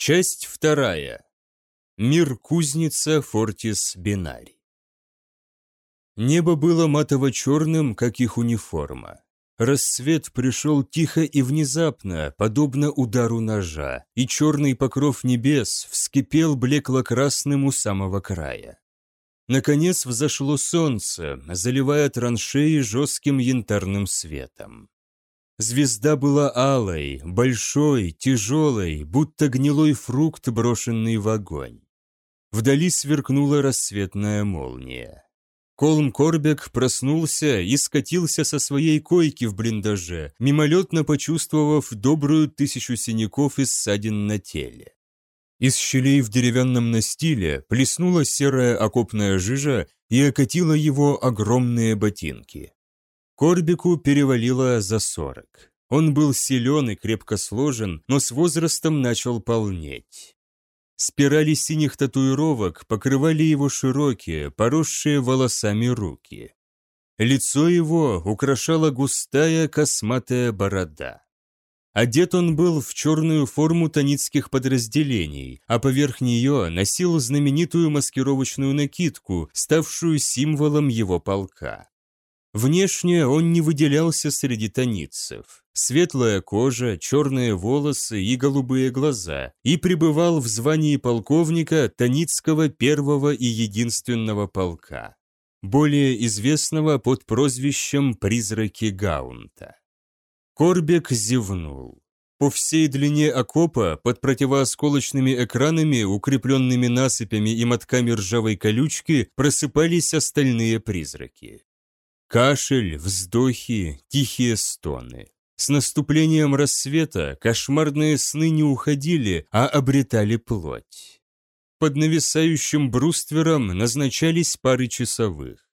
Часть вторая. Мир кузница Фортис Бинари. Небо было матово-черным, как их униформа. Рассвет пришел тихо и внезапно, подобно удару ножа, и черный покров небес вскипел блекло-красным у самого края. Наконец взошло солнце, заливая траншеи жестким янтарным светом. Звезда была алой, большой, тяжелой, будто гнилой фрукт, брошенный в огонь. Вдали сверкнула рассветная молния. Колм Корбек проснулся и скатился со своей койки в блиндаже, мимолетно почувствовав добрую тысячу синяков и ссадин на теле. Из щелей в деревянном настиле плеснула серая окопная жижа и окатила его огромные ботинки. Корбику перевалило за сорок. Он был силен и крепко сложен, но с возрастом начал полнеть. Спирали синих татуировок покрывали его широкие, поросшие волосами руки. Лицо его украшала густая косматая борода. Одет он был в черную форму таницких подразделений, а поверх нее носил знаменитую маскировочную накидку, ставшую символом его полка. Внешне он не выделялся среди таницев. Светлая кожа, черные волосы и голубые глаза, и пребывал в звании полковника Таницкого первого и единственного полка, более известного под прозвищем «Призраки Гаунта». Корбек зевнул. По всей длине окопа, под противоосколочными экранами, укрепленными насыпями и мотками ржавой колючки, просыпались остальные призраки. Кашель, вздохи, тихие стоны. С наступлением рассвета кошмарные сны не уходили, а обретали плоть. Под нависающим бруствером назначались пары часовых.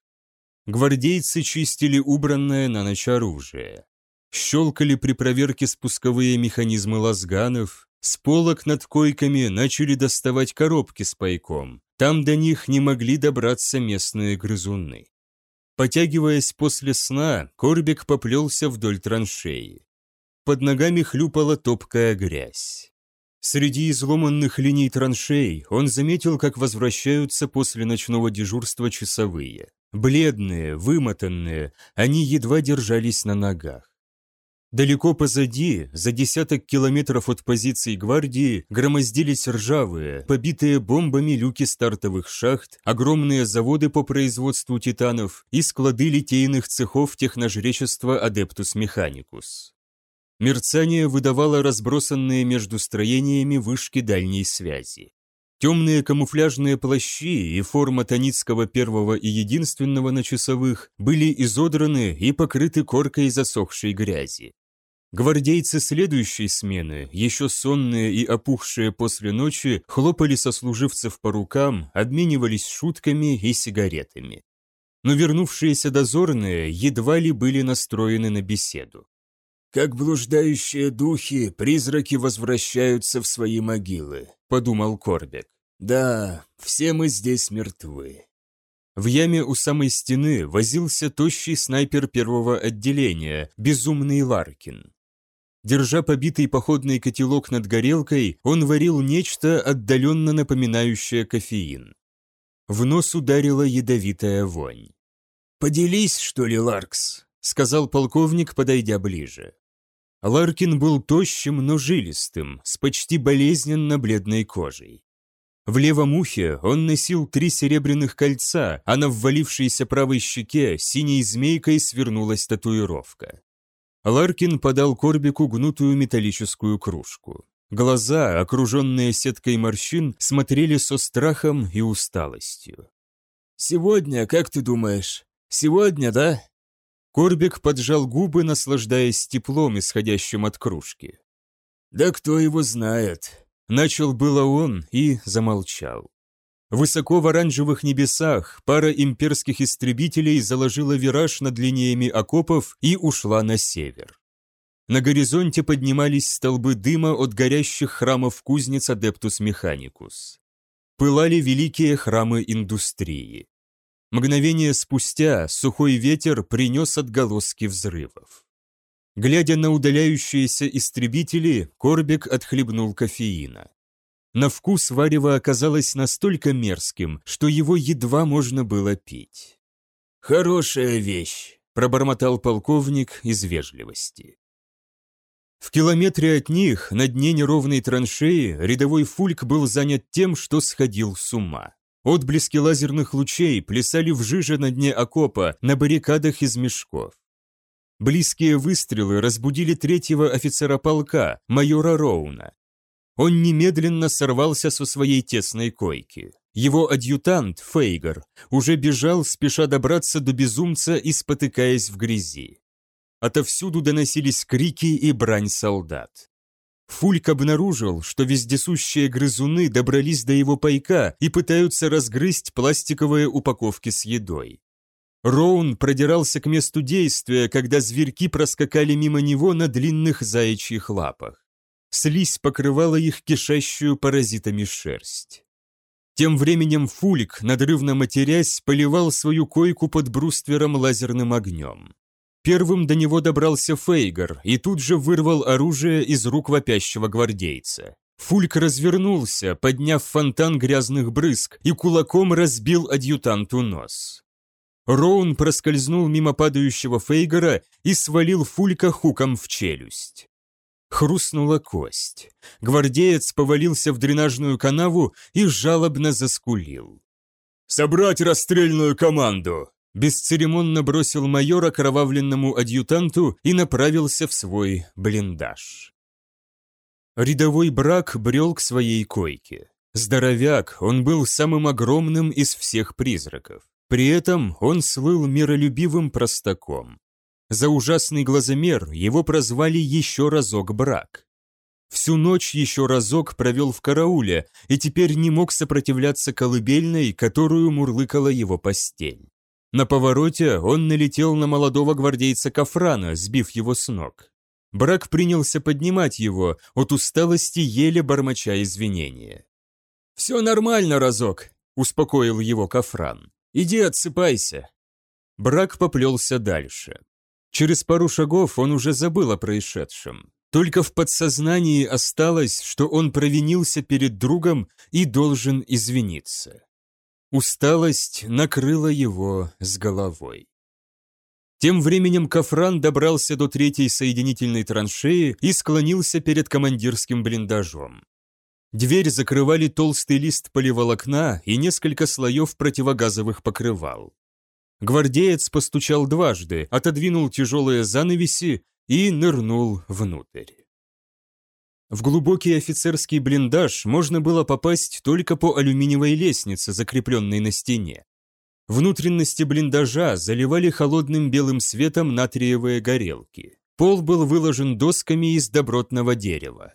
Гвардейцы чистили убранное на ночь оружие. Щелкали при проверке спусковые механизмы лазганов, с полок над койками начали доставать коробки с пайком. Там до них не могли добраться местные грызуны. Потягиваясь после сна, Корбик поплелся вдоль траншеи. Под ногами хлюпала топкая грязь. Среди изломанных линий траншей он заметил, как возвращаются после ночного дежурства часовые. Бледные, вымотанные, они едва держались на ногах. Далеко позади, за десяток километров от позиций гвардии, громоздились ржавые, побитые бомбами люки стартовых шахт, огромные заводы по производству титанов и склады литейных цехов техножречества Адептус Механикус. Мерцание выдавало разбросанные между строениями вышки дальней связи. Темные камуфляжные плащи и форма Таницкого первого и единственного на часовых были изодраны и покрыты коркой засохшей грязи. Гвардейцы следующей смены, еще сонные и опухшие после ночи, хлопали сослуживцев по рукам, обменивались шутками и сигаретами. Но вернувшиеся дозорные едва ли были настроены на беседу. «Как блуждающие духи, призраки возвращаются в свои могилы», — подумал Корбек. «Да, все мы здесь мертвы». В яме у самой стены возился тощий снайпер первого отделения, безумный Ларкин. Держа побитый походный котелок над горелкой, он варил нечто отдаленно напоминающее кофеин. В нос ударила ядовитая вонь. «Поделись, что ли, Ларкс?» — сказал полковник, подойдя ближе. Ларкин был тощим, но жилистым, с почти болезненно бледной кожей. В левом ухе он носил три серебряных кольца, а на ввалившейся правой щеке синей змейкой свернулась татуировка. Ларкин подал Корбику гнутую металлическую кружку. Глаза, окруженные сеткой морщин, смотрели со страхом и усталостью. «Сегодня, как ты думаешь? Сегодня, да?» Корбик поджал губы, наслаждаясь теплом, исходящим от кружки. «Да кто его знает?» Начал было он и замолчал. Высоко в оранжевых небесах пара имперских истребителей заложила вираж над линиями окопов и ушла на север. На горизонте поднимались столбы дыма от горящих храмов кузнец Адептус Механикус. Пылали великие храмы индустрии. Мгновение спустя сухой ветер принес отголоски взрывов. Глядя на удаляющиеся истребители, Корбек отхлебнул кофеина. На вкус варево оказалось настолько мерзким, что его едва можно было пить. «Хорошая вещь», – пробормотал полковник из вежливости. В километре от них, на дне неровной траншеи, рядовой Фульк был занят тем, что сходил с ума. Отблески лазерных лучей плясали в жиже на дне окопа, на баррикадах из мешков. Близкие выстрелы разбудили третьего офицера полка, майора Роуна. Он немедленно сорвался со своей тесной койки. Его адъютант, Фейгер, уже бежал, спеша добраться до безумца и спотыкаясь в грязи. Отовсюду доносились крики и брань солдат. Фульк обнаружил, что вездесущие грызуны добрались до его пайка и пытаются разгрызть пластиковые упаковки с едой. Роун продирался к месту действия, когда зверьки проскакали мимо него на длинных заячьих лапах. Слизь покрывала их кишащую паразитами шерсть. Тем временем Фулик, надрывно матерясь, поливал свою койку под бруствером лазерным огнем. Первым до него добрался Фейгар и тут же вырвал оружие из рук вопящего гвардейца. Фульк развернулся, подняв фонтан грязных брызг, и кулаком разбил адъютанту нос. Роун проскользнул мимо падающего Фейгара и свалил Фулька хуком в челюсть. Хрустнула кость. Гвардеец повалился в дренажную канаву и жалобно заскулил. «Собрать расстрельную команду!» Бесцеремонно бросил майор окровавленному адъютанту и направился в свой блиндаж. Рядовой брак брел к своей койке. Здоровяк, он был самым огромным из всех призраков. При этом он слыл миролюбивым простаком. За ужасный глазомер его прозвали еще разок брак. Всю ночь еще разок провел в карауле и теперь не мог сопротивляться колыбельной, которую мурлыкала его постель. На повороте он налетел на молодого гвардейца Кафрана, сбив его с ног. Брак принялся поднимать его, от усталости еле бормоча извинения. «Все нормально, разок», — успокоил его Кафран. Иди отсыпайся». Брак поплелся дальше. Через пару шагов он уже забыл о происшедшем. Только в подсознании осталось, что он провинился перед другом и должен извиниться. Усталость накрыла его с головой. Тем временем Кафран добрался до третьей соединительной траншеи и склонился перед командирским блиндажом. Дверь закрывали толстый лист поливолокна и несколько слоев противогазовых покрывал. Гвардеец постучал дважды, отодвинул тяжелые занавеси и нырнул внутрь. В глубокий офицерский блиндаж можно было попасть только по алюминиевой лестнице, закрепленной на стене. Внутренности блиндажа заливали холодным белым светом натриевые горелки. Пол был выложен досками из добротного дерева.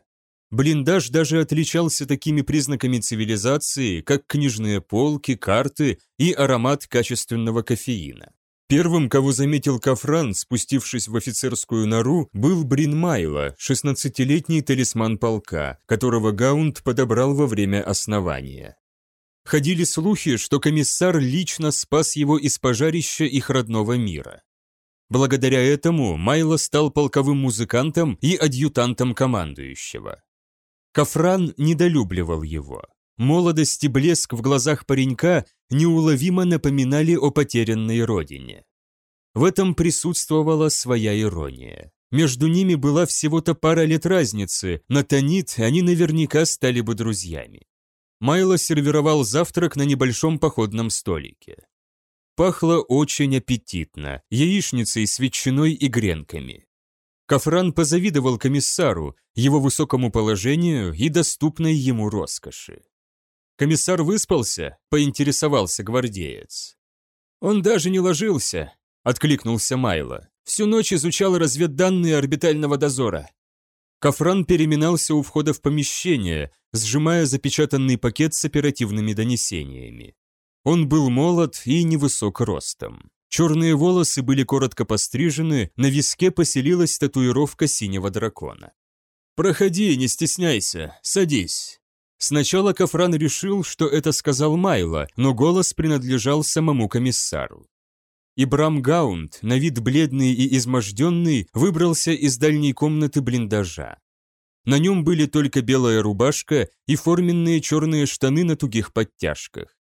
Блиндаж даже отличался такими признаками цивилизации, как книжные полки, карты и аромат качественного кофеина. Первым, кого заметил Кафран, спустившись в офицерскую нору, был Брин Майло, 16-летний талисман полка, которого Гаунд подобрал во время основания. Ходили слухи, что комиссар лично спас его из пожарища их родного мира. Благодаря этому Майло стал полковым музыкантом и адъютантом командующего. Кафран недолюбливал его. Молодость и блеск в глазах паренька неуловимо напоминали о потерянной родине. В этом присутствовала своя ирония. Между ними была всего-то пара лет разницы, на Танит они наверняка стали бы друзьями. Майло сервировал завтрак на небольшом походном столике. Пахло очень аппетитно, яичницей с ветчиной и гренками. Кафран позавидовал комиссару, его высокому положению и доступной ему роскоши. Комиссар выспался, поинтересовался гвардеец. Он даже не ложился, откликнулся Майло. Всю ночь изучал разведданные орбитального дозора. Кафран переминался у входа в помещение, сжимая запечатанный пакет с оперативными донесениями. Он был молод и невысок ростом. Черные волосы были коротко пострижены, на виске поселилась татуировка синего дракона. «Проходи, не стесняйся, садись». Сначала Кафран решил, что это сказал Майло, но голос принадлежал самому комиссару. Ибрам Гаунд, на вид бледный и изможденный, выбрался из дальней комнаты блиндажа. На нем были только белая рубашка и форменные черные штаны на тугих подтяжках.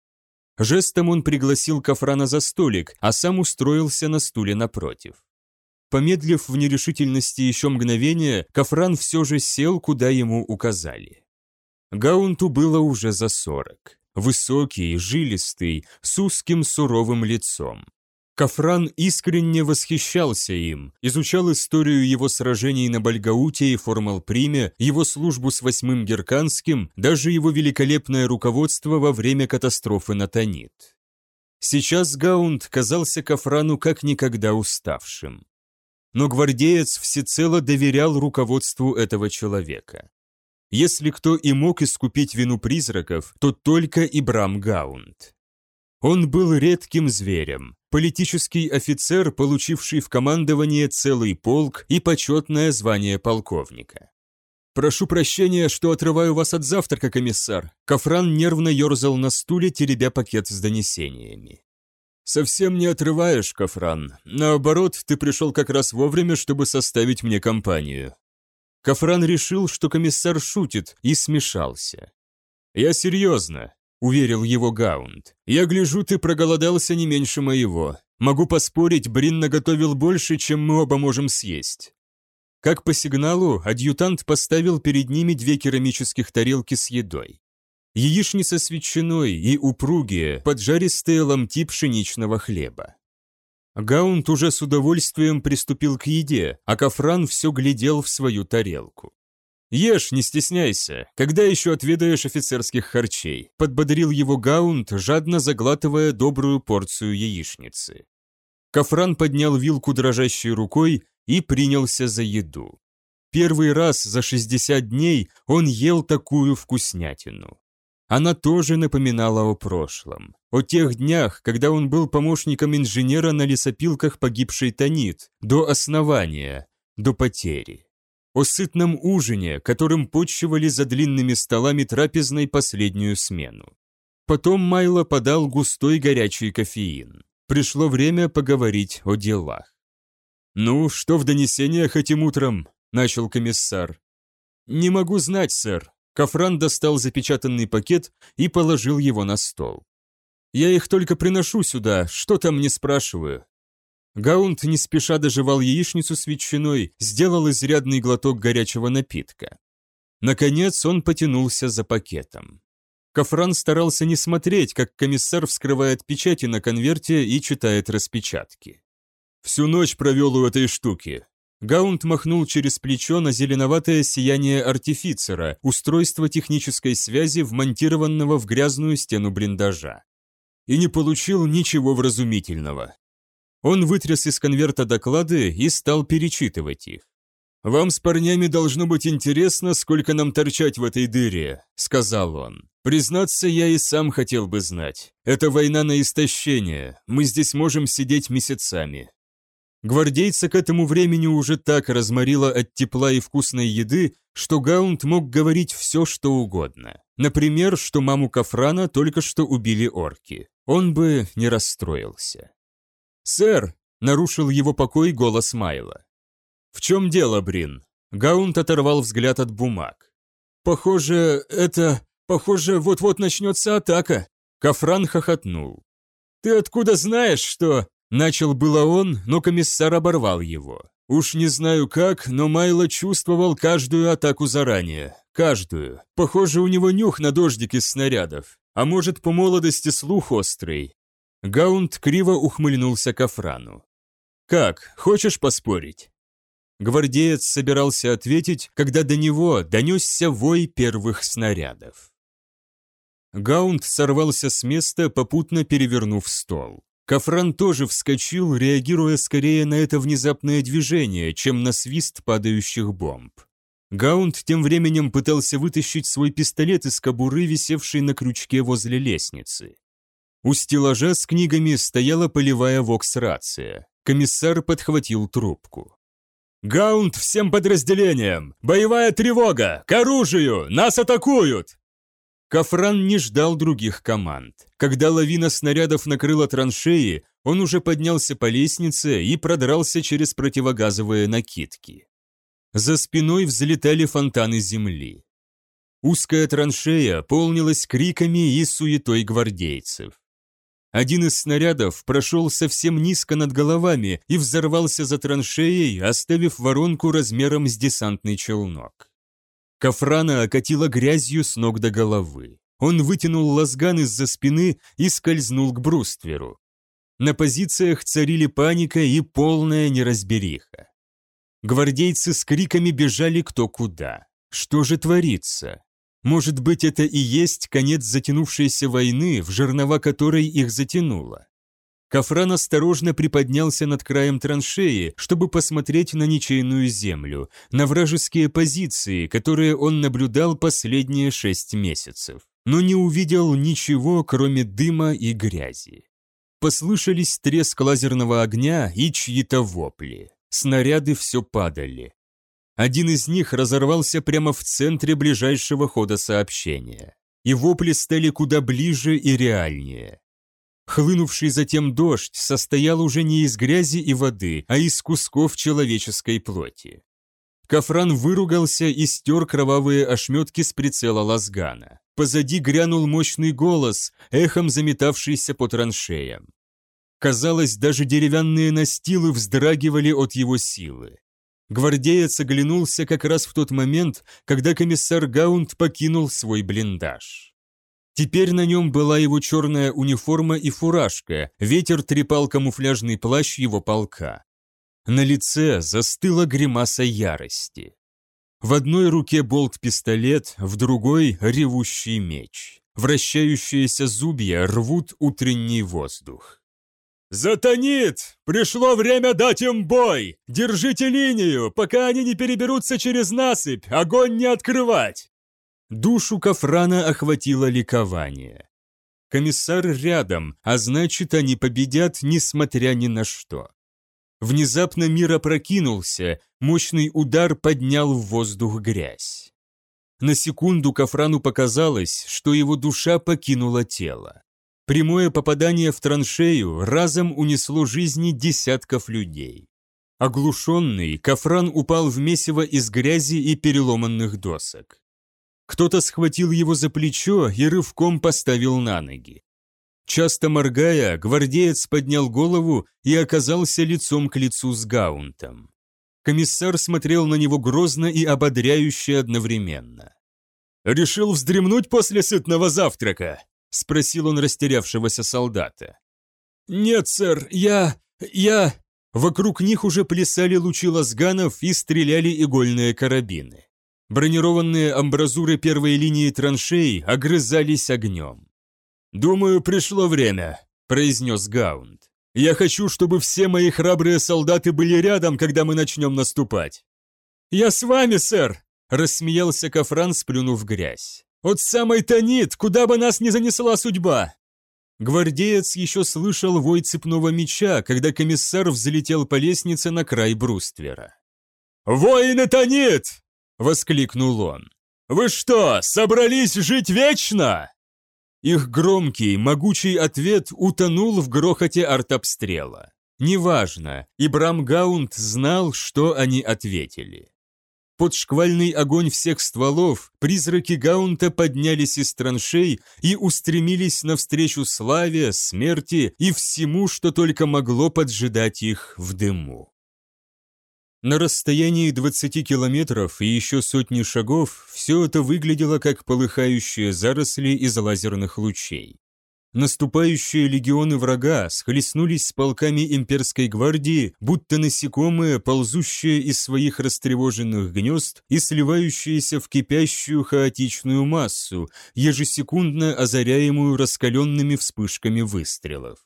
Жестом он пригласил Кафрана за столик, а сам устроился на стуле напротив. Помедлив в нерешительности еще мгновение, Кафран все же сел, куда ему указали. Гаунту было уже за сорок. Высокий, жилистый, с узким суровым лицом. Кафран искренне восхищался им, изучал историю его сражений на Бальгауте и Формалприме, его службу с Восьмым Герканским, даже его великолепное руководство во время катастрофы на Танит. Сейчас Гаунд казался Кафрану как никогда уставшим. Но гвардеец всецело доверял руководству этого человека. Если кто и мог искупить вину призраков, то только Ибрам Гаунд. Он был редким зверем, политический офицер, получивший в командование целый полк и почетное звание полковника. «Прошу прощения, что отрываю вас от завтрака, комиссар». Кафран нервно ерзал на стуле, теребя пакет с донесениями. «Совсем не отрываешь, Кафран. Наоборот, ты пришел как раз вовремя, чтобы составить мне компанию». Кафран решил, что комиссар шутит, и смешался. «Я серьезно. — уверил его Гаунд. «Я гляжу, ты проголодался не меньше моего. Могу поспорить, Брин наготовил больше, чем мы оба можем съесть». Как по сигналу, адъютант поставил перед ними две керамических тарелки с едой. Яичница с ветчиной и упругие, поджаристые ломти пшеничного хлеба. Гаунд уже с удовольствием приступил к еде, а Кафран все глядел в свою тарелку. «Ешь, не стесняйся, когда еще отведаешь офицерских харчей», подбодрил его Гаунд, жадно заглатывая добрую порцию яичницы. Кафран поднял вилку дрожащей рукой и принялся за еду. Первый раз за 60 дней он ел такую вкуснятину. Она тоже напоминала о прошлом, о тех днях, когда он был помощником инженера на лесопилках погибшей Танит, до основания, до потери о сытном ужине, которым почивали за длинными столами трапезной последнюю смену. Потом Майло подал густой горячий кофеин. Пришло время поговорить о делах. «Ну, что в донесениях этим утром?» – начал комиссар. «Не могу знать, сэр». Кафран достал запечатанный пакет и положил его на стол. «Я их только приношу сюда, что там не спрашиваю. Гаунд не спеша доживал яичницу с ветчиной, сделал изрядный глоток горячего напитка. Наконец он потянулся за пакетом. Кафран старался не смотреть, как комиссар вскрывает печати на конверте и читает распечатки. «Всю ночь провел у этой штуки». Гаунд махнул через плечо на зеленоватое сияние артифицера, устройство технической связи, вмонтированного в грязную стену блиндажа. И не получил ничего вразумительного. Он вытряс из конверта доклады и стал перечитывать их. «Вам с парнями должно быть интересно, сколько нам торчать в этой дыре», — сказал он. «Признаться, я и сам хотел бы знать. Это война на истощение, мы здесь можем сидеть месяцами». Гвардейца к этому времени уже так разморило от тепла и вкусной еды, что Гаунд мог говорить все, что угодно. Например, что маму Кафрана только что убили орки. Он бы не расстроился. «Сэр!» — нарушил его покой голос Майла. «В чем дело, Брин?» Гаунт оторвал взгляд от бумаг. «Похоже, это... Похоже, вот-вот начнется атака!» Кафран хохотнул. «Ты откуда знаешь, что...» Начал было он, но комиссар оборвал его. Уж не знаю как, но Майло чувствовал каждую атаку заранее. Каждую. Похоже, у него нюх на дождик из снарядов. А может, по молодости слух острый. Гаунд криво ухмыльнулся к Афрану. «Как, хочешь поспорить?» Гвардеец собирался ответить, когда до него донесся вой первых снарядов. Гаунд сорвался с места, попутно перевернув стол. Кафран тоже вскочил, реагируя скорее на это внезапное движение, чем на свист падающих бомб. Гаунд тем временем пытался вытащить свой пистолет из кобуры, висевшей на крючке возле лестницы. У стеллажа с книгами стояла полевая вокс-рация. Комиссар подхватил трубку. «Гаунд всем подразделениям! Боевая тревога! К оружию! Нас атакуют!» Кафран не ждал других команд. Когда лавина снарядов накрыла траншеи, он уже поднялся по лестнице и продрался через противогазовые накидки. За спиной взлетали фонтаны земли. Узкая траншея полнилась криками и суетой гвардейцев. Один из снарядов прошел совсем низко над головами и взорвался за траншеей, оставив воронку размером с десантный челнок. Кафрана окатила грязью с ног до головы. Он вытянул лазган из-за спины и скользнул к брустверу. На позициях царили паника и полная неразбериха. Гвардейцы с криками бежали кто куда. Что же творится? Может быть, это и есть конец затянувшейся войны, в жернова которой их затянуло. Кафран осторожно приподнялся над краем траншеи, чтобы посмотреть на ничейную землю, на вражеские позиции, которые он наблюдал последние шесть месяцев, но не увидел ничего, кроме дыма и грязи. Послышались треск лазерного огня и чьи-то вопли. Снаряды все падали. Один из них разорвался прямо в центре ближайшего хода сообщения. И вопли стали куда ближе и реальнее. Хлынувший затем дождь состоял уже не из грязи и воды, а из кусков человеческой плоти. Кафран выругался и стер кровавые ошметки с прицела лазгана. Позади грянул мощный голос, эхом заметавшийся по траншеям. Казалось, даже деревянные настилы вздрагивали от его силы. Гвардеец оглянулся как раз в тот момент, когда комиссар Гаунд покинул свой блиндаж. Теперь на нем была его черная униформа и фуражка, ветер трепал камуфляжный плащ его полка. На лице застыла гримаса ярости. В одной руке болт-пистолет, в другой — ревущий меч. Вращающиеся зубья рвут утренний воздух. «Затонит! Пришло время дать им бой! Держите линию, пока они не переберутся через насыпь! Огонь не открывать!» Душу Кафрана охватило ликование. Комиссар рядом, а значит, они победят, несмотря ни на что. Внезапно мир опрокинулся, мощный удар поднял в воздух грязь. На секунду Кафрану показалось, что его душа покинула тело. Прямое попадание в траншею разом унесло жизни десятков людей. Оглушенный, Кафран упал в месиво из грязи и переломанных досок. Кто-то схватил его за плечо и рывком поставил на ноги. Часто моргая, гвардеец поднял голову и оказался лицом к лицу с Гаунтом. Комиссар смотрел на него грозно и ободряюще одновременно. «Решил вздремнуть после сытного завтрака?» — спросил он растерявшегося солдата. «Нет, сэр, я... я...» Вокруг них уже плясали лучи лазганов и стреляли игольные карабины. Бронированные амбразуры первой линии траншей огрызались огнем. «Думаю, пришло время», — произнес Гаунд. «Я хочу, чтобы все мои храбрые солдаты были рядом, когда мы начнем наступать». «Я с вами, сэр!» — рассмеялся Кафран, сплюнув грязь. От самой Танит, куда бы нас ни занесла судьба!» Гвардеец еще слышал вой цепного меча, когда комиссар взлетел по лестнице на край бруствера. «Воины Танит!» — воскликнул он. «Вы что, собрались жить вечно?» Их громкий, могучий ответ утонул в грохоте артобстрела. Неважно, Ибрам Гаунт знал, что они ответили. Под шквальный огонь всех стволов призраки Гаунта поднялись из траншей и устремились навстречу славе, смерти и всему, что только могло поджидать их в дыму. На расстоянии 20 километров и еще сотни шагов все это выглядело как полыхающие заросли из лазерных лучей. Наступающие легионы врага схлестнулись с полками имперской гвардии, будто насекомые, ползущие из своих растревоженных гнезд и сливающиеся в кипящую хаотичную массу, ежесекундно озаряемую раскаленными вспышками выстрелов.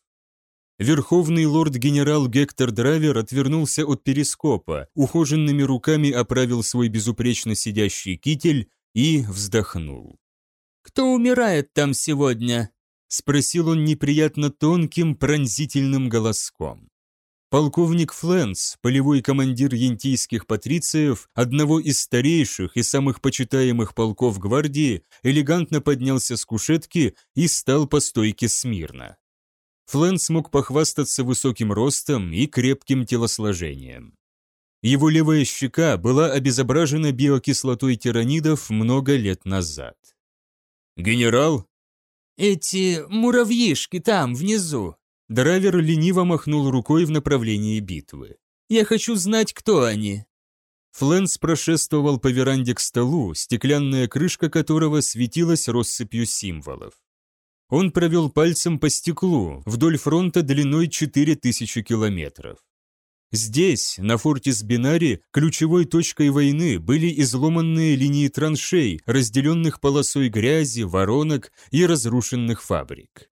Верховный лорд-генерал Гектор Драйвер отвернулся от перископа, ухоженными руками оправил свой безупречно сидящий китель и вздохнул. «Кто умирает там сегодня?» Спросил он неприятно тонким, пронзительным голоском. Полковник Фленс, полевой командир янтийских патрициев, одного из старейших и самых почитаемых полков гвардии, элегантно поднялся с кушетки и стал по стойке смирно. Фленс мог похвастаться высоким ростом и крепким телосложением. Его левая щека была обезображена биокислотой тиранидов много лет назад. «Генерал?» «Эти муравьишки там, внизу». Драйвер лениво махнул рукой в направлении битвы. «Я хочу знать, кто они». Флэнс прошествовал по веранде к столу, стеклянная крышка которого светилась россыпью символов. Он провел пальцем по стеклу вдоль фронта длиной 4000 километров. Здесь, на форте Сбинари, ключевой точкой войны были изломанные линии траншей, разделенных полосой грязи, воронок и разрушенных фабрик.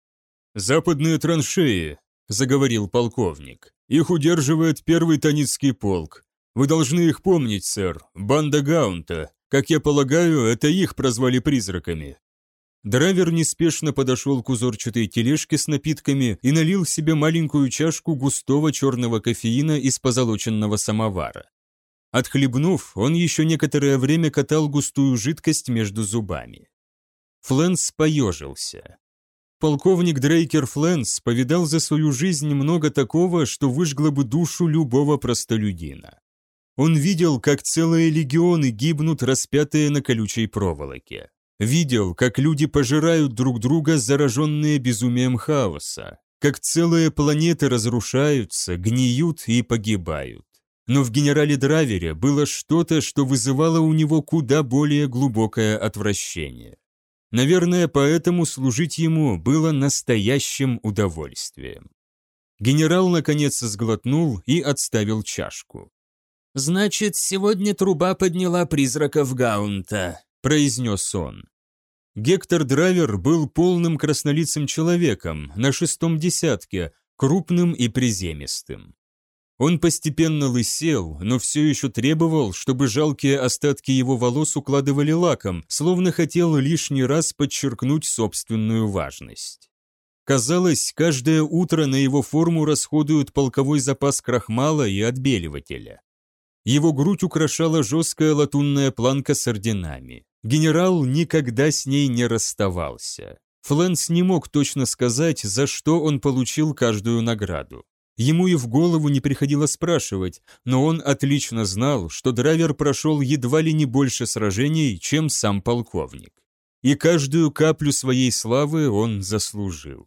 «Западные траншеи», — заговорил полковник. «Их удерживает первый Таницкий полк. Вы должны их помнить, сэр. Банда Гаунта. Как я полагаю, это их прозвали призраками. Драйвер неспешно подошел к узорчатой тележке с напитками и налил себе маленькую чашку густого черного кофеина из позолоченного самовара. Отхлебнув, он еще некоторое время катал густую жидкость между зубами. Флэнс поежился. Полковник Дрейкер Флэнс повидал за свою жизнь много такого, что выжгло бы душу любого простолюдина. Он видел, как целые легионы гибнут, распятые на колючей проволоке. Видел, как люди пожирают друг друга, зараженные безумием хаоса, как целые планеты разрушаются, гниют и погибают. Но в генерале Дравере было что-то, что вызывало у него куда более глубокое отвращение. Наверное, поэтому служить ему было настоящим удовольствием. Генерал, наконец, сглотнул и отставил чашку. «Значит, сегодня труба подняла призраков Гаунта», произнес он. Гектор Драйвер был полным краснолицым человеком, на шестом десятке, крупным и приземистым. Он постепенно лысел, но все еще требовал, чтобы жалкие остатки его волос укладывали лаком, словно хотел лишний раз подчеркнуть собственную важность. Казалось, каждое утро на его форму расходуют полковой запас крахмала и отбеливателя. Его грудь украшала жесткая латунная планка с орденами. Генерал никогда с ней не расставался. Флэнс не мог точно сказать, за что он получил каждую награду. Ему и в голову не приходило спрашивать, но он отлично знал, что драйвер прошел едва ли не больше сражений, чем сам полковник. И каждую каплю своей славы он заслужил.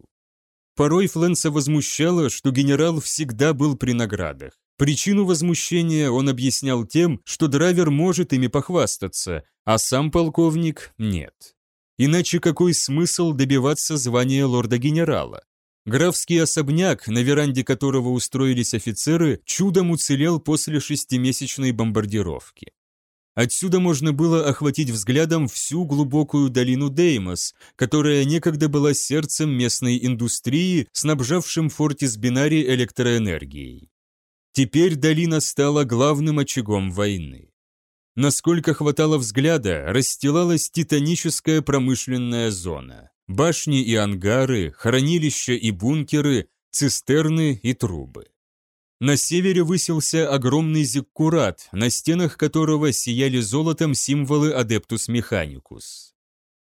Порой Флэнса возмущало, что генерал всегда был при наградах. Причину возмущения он объяснял тем, что драйвер может ими похвастаться, а сам полковник нет. Иначе какой смысл добиваться звания лорда-генерала? Графский особняк, на веранде которого устроились офицеры, чудом уцелел после шестимесячной бомбардировки. Отсюда можно было охватить взглядом всю глубокую долину Деймос, которая некогда была сердцем местной индустрии, снабжавшим Фортис Бинари электроэнергией. Теперь долина стала главным очагом войны. Насколько хватало взгляда, расстилалась титаническая промышленная зона. Башни и ангары, хранилища и бункеры, цистерны и трубы. На севере высился огромный зиккурат, на стенах которого сияли золотом символы Адептус Механикус.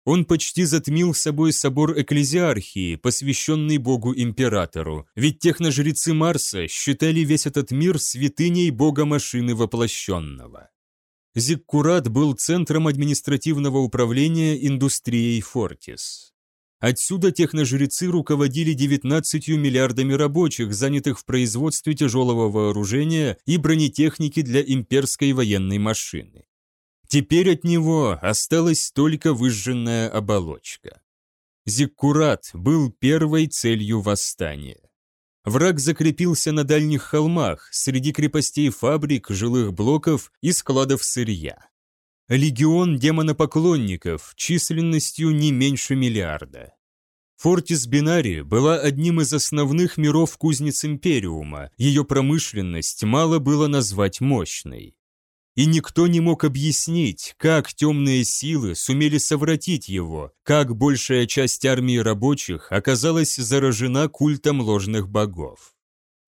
Он почти затмил собой собор Экклезиархии, посвященный богу-императору, ведь техножрецы Марса считали весь этот мир святыней бога-машины воплощенного. Зиккурат был центром административного управления индустрией Фортис. Отсюда техножрецы руководили 19 миллиардами рабочих, занятых в производстве тяжелого вооружения и бронетехники для имперской военной машины. Теперь от него осталась только выжженная оболочка. Зиккурат был первой целью восстания. Враг закрепился на дальних холмах, среди крепостей фабрик, жилых блоков и складов сырья. Легион демонопоклонников численностью не меньше миллиарда. Фортис Бинари была одним из основных миров кузниц Империума, ее промышленность мало было назвать мощной. И никто не мог объяснить, как темные силы сумели совратить его, как большая часть армии рабочих оказалась заражена культом ложных богов.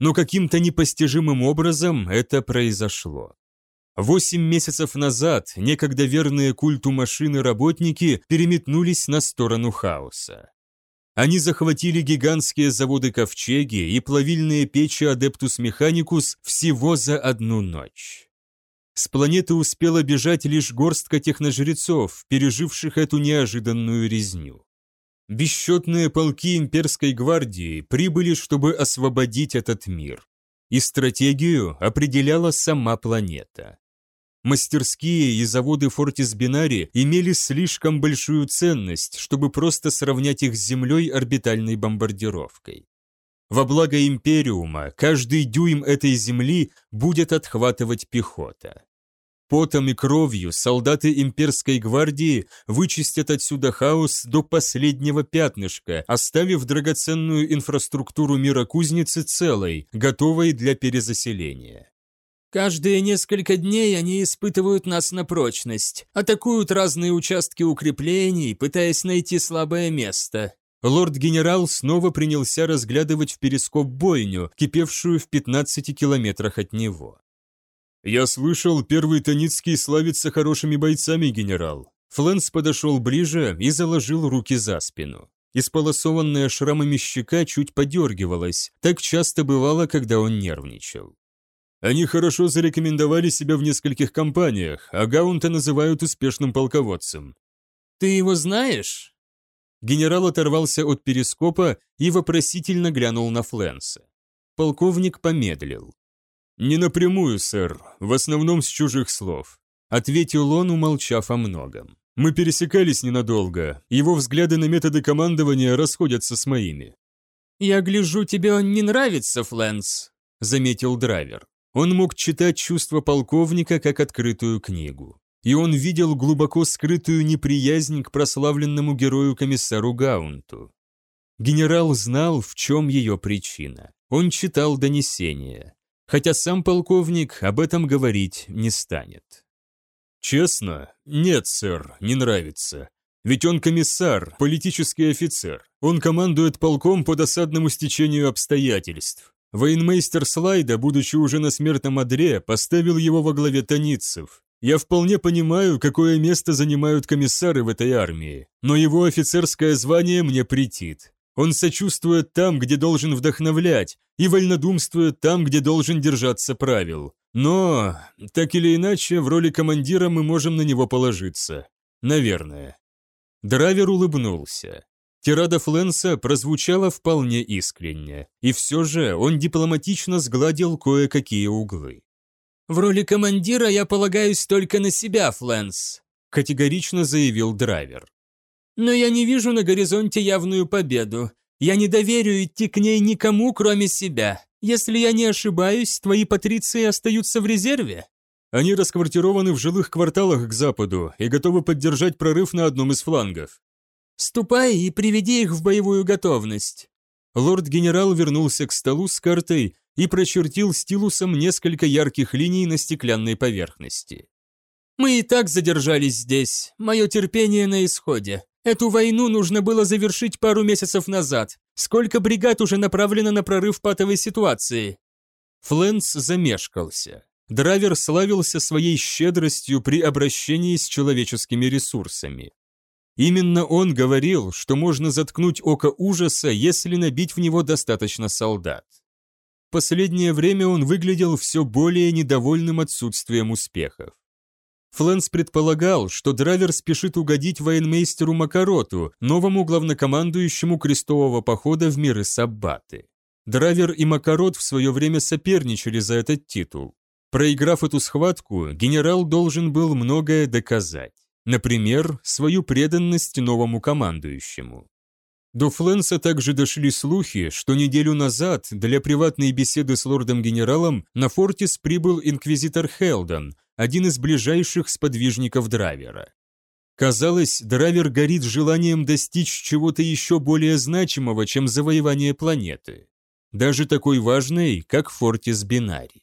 Но каким-то непостижимым образом это произошло. Восемь месяцев назад некогда верные культу машины работники переметнулись на сторону хаоса. Они захватили гигантские заводы Ковчеги и плавильные печи Адептус Механикус всего за одну ночь. С планеты успела бежать лишь горстка техножрецов, переживших эту неожиданную резню. Бесчетные полки имперской гвардии прибыли, чтобы освободить этот мир. И стратегию определяла сама планета. Мастерские и заводы Фортис Бинари имели слишком большую ценность, чтобы просто сравнять их с Землей орбитальной бомбардировкой. Во благо Империума каждый дюйм этой земли будет отхватывать пехота. Потом и кровью солдаты имперской гвардии вычистят отсюда хаос до последнего пятнышка, оставив драгоценную инфраструктуру мира кузницы целой, готовой для перезаселения. Каждые несколько дней они испытывают нас на прочность, атакуют разные участки укреплений, пытаясь найти слабое место. Лорд-генерал снова принялся разглядывать в перископ бойню, кипевшую в 15 километрах от него. «Я слышал, первый Таницкий славится хорошими бойцами, генерал». Флэнс подошел ближе и заложил руки за спину. Исполосованная шрамами щека чуть подергивалась, так часто бывало, когда он нервничал. Они хорошо зарекомендовали себя в нескольких компаниях, а Гаунта называют успешным полководцем. «Ты его знаешь?» Генерал оторвался от перископа и вопросительно глянул на Флэнса. Полковник помедлил. «Не напрямую, сэр, в основном с чужих слов», — ответил он, умолчав о многом. «Мы пересекались ненадолго, его взгляды на методы командования расходятся с моими». «Я гляжу, тебе он не нравится, Флэнс», — заметил драйвер. Он мог читать чувства полковника как открытую книгу. И он видел глубоко скрытую неприязнь к прославленному герою-комиссару Гаунту. Генерал знал, в чем ее причина. Он читал донесения хотя сам полковник об этом говорить не станет. «Честно? Нет, сэр, не нравится. Ведь он комиссар, политический офицер. Он командует полком по досадному стечению обстоятельств. Военмейстер Слайда, будучи уже на смертном одре, поставил его во главе таницев. Я вполне понимаю, какое место занимают комиссары в этой армии, но его офицерское звание мне претит. Он сочувствует там, где должен вдохновлять, и вольнодумствует там, где должен держаться правил. Но, так или иначе, в роли командира мы можем на него положиться. Наверное. Драйвер улыбнулся. Тирада Фленса прозвучала вполне искренне, и все же он дипломатично сгладил кое-какие углы. «В роли командира я полагаюсь только на себя, Фленс», категорично заявил драйвер. Но я не вижу на горизонте явную победу. Я не доверю идти к ней никому, кроме себя. Если я не ошибаюсь, твои патриции остаются в резерве?» «Они расквартированы в жилых кварталах к западу и готовы поддержать прорыв на одном из флангов». «Ступай и приведи их в боевую готовность». Лорд-генерал вернулся к столу с картой и прочертил стилусом несколько ярких линий на стеклянной поверхности. «Мы и так задержались здесь. Мое терпение на исходе. Эту войну нужно было завершить пару месяцев назад. Сколько бригад уже направлено на прорыв патовой ситуации?» Флэнс замешкался. Драйвер славился своей щедростью при обращении с человеческими ресурсами. Именно он говорил, что можно заткнуть око ужаса, если набить в него достаточно солдат. Последнее время он выглядел все более недовольным отсутствием успехов. Флэнс предполагал, что драйвер спешит угодить военмейстеру Макароту, новому главнокомандующему крестового похода в миры Саббаты. Драйвер и Макарот в свое время соперничали за этот титул. Проиграв эту схватку, генерал должен был многое доказать. Например, свою преданность новому командующему. До Фленса также дошли слухи, что неделю назад для приватной беседы с лордом-генералом на Фортис прибыл инквизитор Хелдон, один из ближайших сподвижников Драйвера. Казалось, Драйвер горит желанием достичь чего-то еще более значимого, чем завоевание планеты. Даже такой важной, как Фортис Бинари.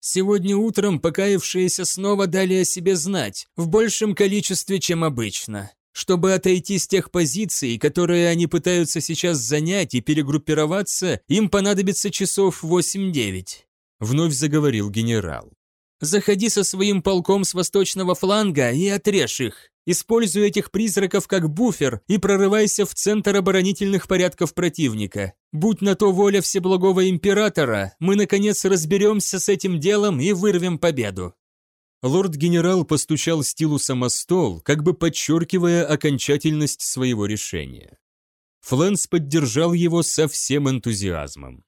Сегодня утром покаявшиеся снова дали о себе знать, в большем количестве, чем обычно. Чтобы отойти с тех позиций, которые они пытаются сейчас занять и перегруппироваться, им понадобится часов 8-9. Вновь заговорил генерал. Заходи со своим полком с восточного фланга и отрежь их. Используй этих призраков как буфер и прорывайся в центр оборонительных порядков противника. Будь на то воля Всеблагого Императора, мы, наконец, разберемся с этим делом и вырвем победу». Лорд-генерал постучал стилусом о стол, как бы подчеркивая окончательность своего решения. Флэнс поддержал его со всем энтузиазмом.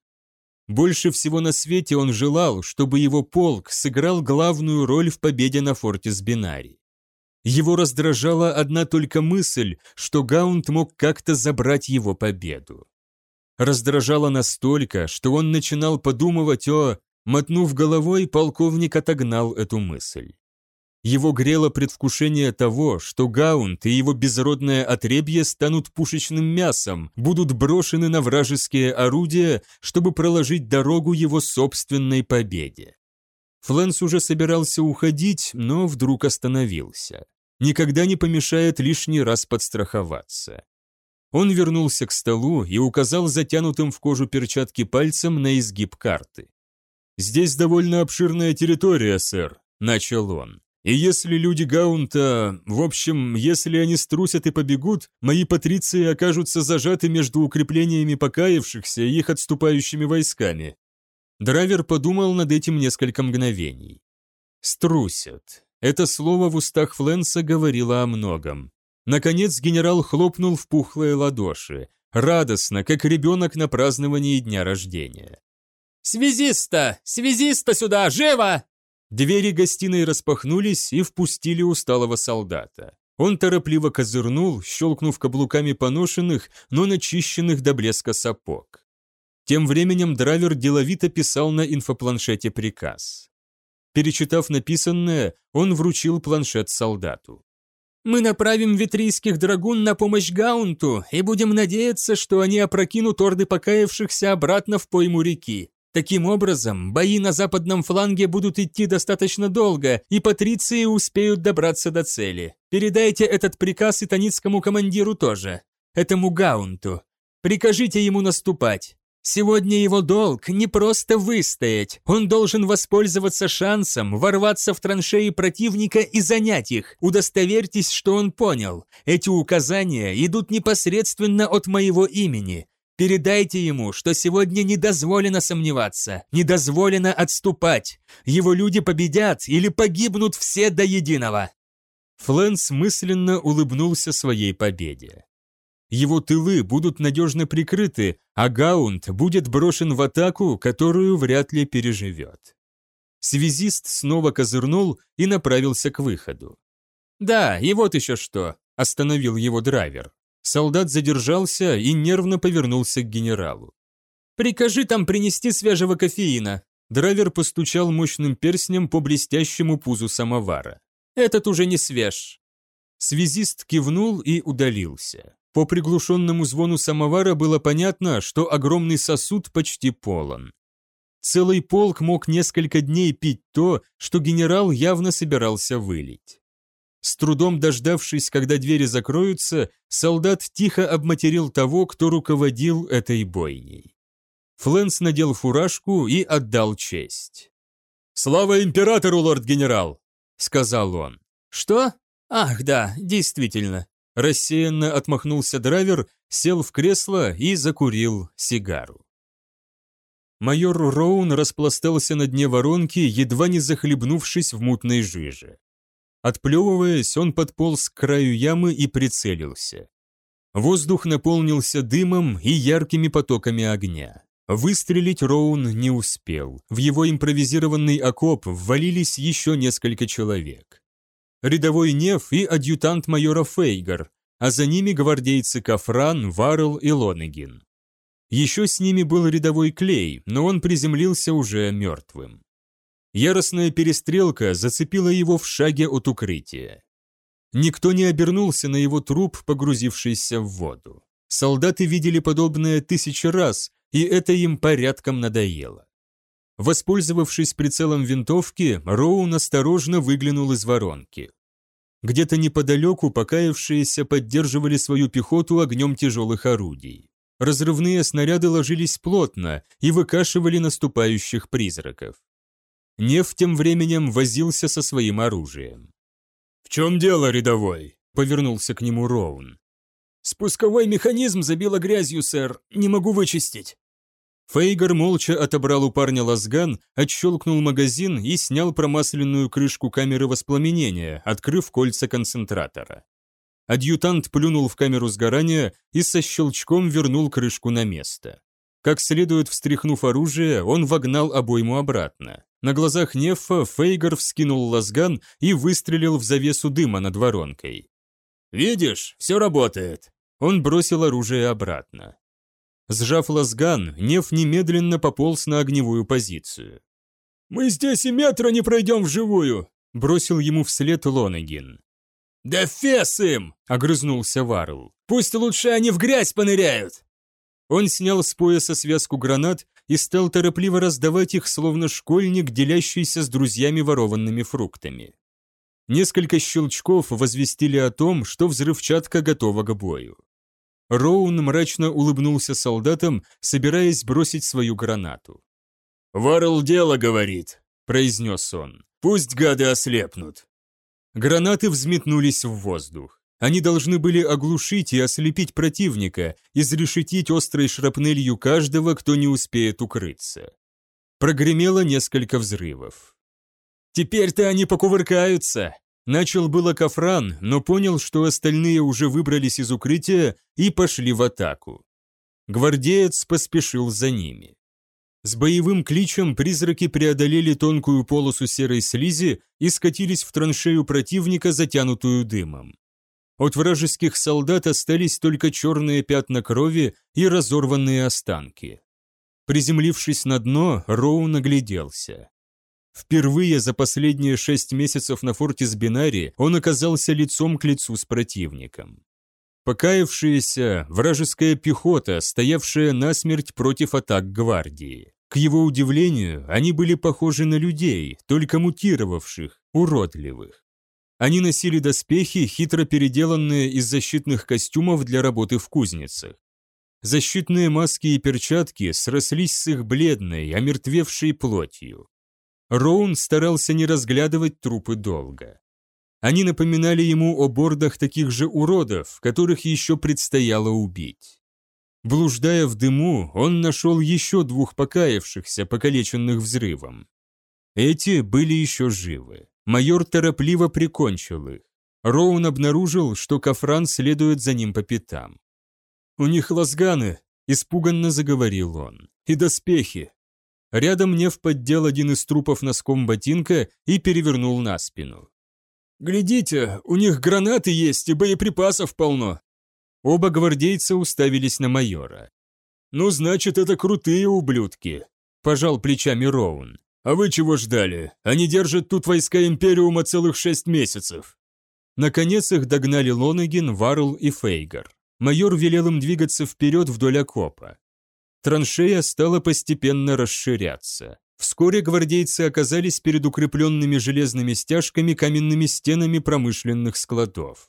Больше всего на свете он желал, чтобы его полк сыграл главную роль в победе на форте Сбинари. Его раздражала одна только мысль, что Гаунт мог как-то забрать его победу. Раздражало настолько, что он начинал подумывать о... Мотнув головой, полковник отогнал эту мысль. Его грело предвкушение того, что Гаунт и его безродное отребье станут пушечным мясом, будут брошены на вражеские орудия, чтобы проложить дорогу его собственной победе. Флэнс уже собирался уходить, но вдруг остановился. Никогда не помешает лишний раз подстраховаться. Он вернулся к столу и указал затянутым в кожу перчатки пальцем на изгиб карты. «Здесь довольно обширная территория, сэр», — начал он. И если люди Гаунта, в общем, если они струсят и побегут, мои патриции окажутся зажаты между укреплениями покаявшихся и их отступающими войсками. Драйвер подумал над этим несколько мгновений. «Струсят». Это слово в устах Фленса говорило о многом. Наконец генерал хлопнул в пухлые ладоши, радостно, как ребенок на праздновании дня рождения. «Связиста! Связиста сюда! Живо!» Двери гостиной распахнулись и впустили усталого солдата. Он торопливо козырнул, щелкнув каблуками поношенных, но начищенных до блеска сапог. Тем временем драйвер деловито писал на инфопланшете приказ. Перечитав написанное, он вручил планшет солдату. «Мы направим ветрийских драгун на помощь Гаунту и будем надеяться, что они опрокинут орды покаявшихся обратно в пойму реки. Таким образом, бои на западном фланге будут идти достаточно долго, и патриции успеют добраться до цели. Передайте этот приказ итаницкому командиру тоже, этому Гаунту. Прикажите ему наступать. Сегодня его долг не просто выстоять, он должен воспользоваться шансом ворваться в траншеи противника и занять их. Удостоверьтесь, что он понял. Эти указания идут непосредственно от моего имени. Передайте ему, что сегодня не дозволено сомневаться, не дозволено отступать. Его люди победят или погибнут все до единого. Флэнс мысленно улыбнулся своей победе. Его тылы будут надежно прикрыты, а Гаунт будет брошен в атаку, которую вряд ли переживет. Связист снова козырнул и направился к выходу. «Да, и вот еще что», – остановил его драйвер. Солдат задержался и нервно повернулся к генералу. «Прикажи там принести свежего кофеина». Драйвер постучал мощным перстнем по блестящему пузу самовара. «Этот уже не свеж». Связист кивнул и удалился. По приглушенному звону самовара было понятно, что огромный сосуд почти полон. Целый полк мог несколько дней пить то, что генерал явно собирался вылить. С трудом дождавшись, когда двери закроются, солдат тихо обматерил того, кто руководил этой бойней. Флэнс надел фуражку и отдал честь. «Слава императору, лорд-генерал!» — сказал он. «Что? Ах, да, действительно». Рассеянно отмахнулся драйвер, сел в кресло и закурил сигару. Майор Роун распластался на дне воронки, едва не захлебнувшись в мутной жиже. Отплевываясь, он подполз к краю ямы и прицелился. Воздух наполнился дымом и яркими потоками огня. Выстрелить Роун не успел. В его импровизированный окоп ввалились еще несколько человек. Рядовой Нев и адъютант майора Фейгар, а за ними гвардейцы Кафран, Варл и Лонегин. Еще с ними был рядовой Клей, но он приземлился уже мертвым. Яростная перестрелка зацепила его в шаге от укрытия. Никто не обернулся на его труп, погрузившийся в воду. Солдаты видели подобное тысячи раз, и это им порядком надоело. Воспользовавшись прицелом винтовки, Роун осторожно выглянул из воронки. Где-то неподалеку покаявшиеся поддерживали свою пехоту огнем тяжелых орудий. Разрывные снаряды ложились плотно и выкашивали наступающих призраков. Нев тем временем возился со своим оружием. «В чем дело, рядовой?» — повернулся к нему Роун. «Спусковой механизм забило грязью, сэр. Не могу вычистить». Фейгар молча отобрал у парня лазган, отщелкнул магазин и снял промасленную крышку камеры воспламенения, открыв кольца концентратора. Адъютант плюнул в камеру сгорания и со щелчком вернул крышку на место. Как следует встряхнув оружие, он вогнал обойму обратно. На глазах Нефа Фейгар вскинул лазган и выстрелил в завесу дыма над воронкой. «Видишь, все работает!» Он бросил оружие обратно. Сжав лазган, Неф немедленно пополз на огневую позицию. «Мы здесь и метра не пройдем вживую!» – бросил ему вслед Лонегин. «Да фес им!» – огрызнулся Варл. «Пусть лучше они в грязь поныряют!» Он снял с пояса связку гранат и стал торопливо раздавать их, словно школьник, делящийся с друзьями ворованными фруктами. Несколько щелчков возвестили о том, что взрывчатка готова к бою. Роун мрачно улыбнулся солдатам, собираясь бросить свою гранату. «Варл дело говорит», — произнес он. «Пусть гады ослепнут». Гранаты взметнулись в воздух. Они должны были оглушить и ослепить противника, изрешетить острой шрапнелью каждого, кто не успеет укрыться. Прогремело несколько взрывов. «Теперь-то они покувыркаются!» Начал было Кафран, но понял, что остальные уже выбрались из укрытия и пошли в атаку. Гвардеец поспешил за ними. С боевым кличем призраки преодолели тонкую полосу серой слизи и скатились в траншею противника, затянутую дымом. От вражеских солдат остались только черные пятна крови и разорванные останки. Приземлившись на дно, Роу нагляделся. Впервые за последние шесть месяцев на форте Сбинари он оказался лицом к лицу с противником. Покаявшаяся вражеская пехота, стоявшая насмерть против атак гвардии. К его удивлению, они были похожи на людей, только мутировавших, уродливых. Они носили доспехи, хитро переделанные из защитных костюмов для работы в кузницах. Защитные маски и перчатки срослись с их бледной, омертвевшей плотью. Роун старался не разглядывать трупы долго. Они напоминали ему о бордах таких же уродов, которых еще предстояло убить. Блуждая в дыму, он нашел еще двух покаявшихся, покалеченных взрывом. Эти были еще живы. Майор торопливо прикончил их. Роун обнаружил, что Кафран следует за ним по пятам. «У них лазганы», – испуганно заговорил он, – «и доспехи. Рядом Нев поддел один из трупов носком ботинка и перевернул на спину. «Глядите, у них гранаты есть и боеприпасов полно!» Оба гвардейца уставились на майора. «Ну, значит, это крутые ублюдки», – пожал плечами Роун. «А вы чего ждали? Они держат тут войска Империума целых шесть месяцев». Наконец их догнали Лонегин, Варл и Фейгар. Майор велел им двигаться вперед вдоль окопа. Траншея стала постепенно расширяться. Вскоре гвардейцы оказались перед укрепленными железными стяжками каменными стенами промышленных складов.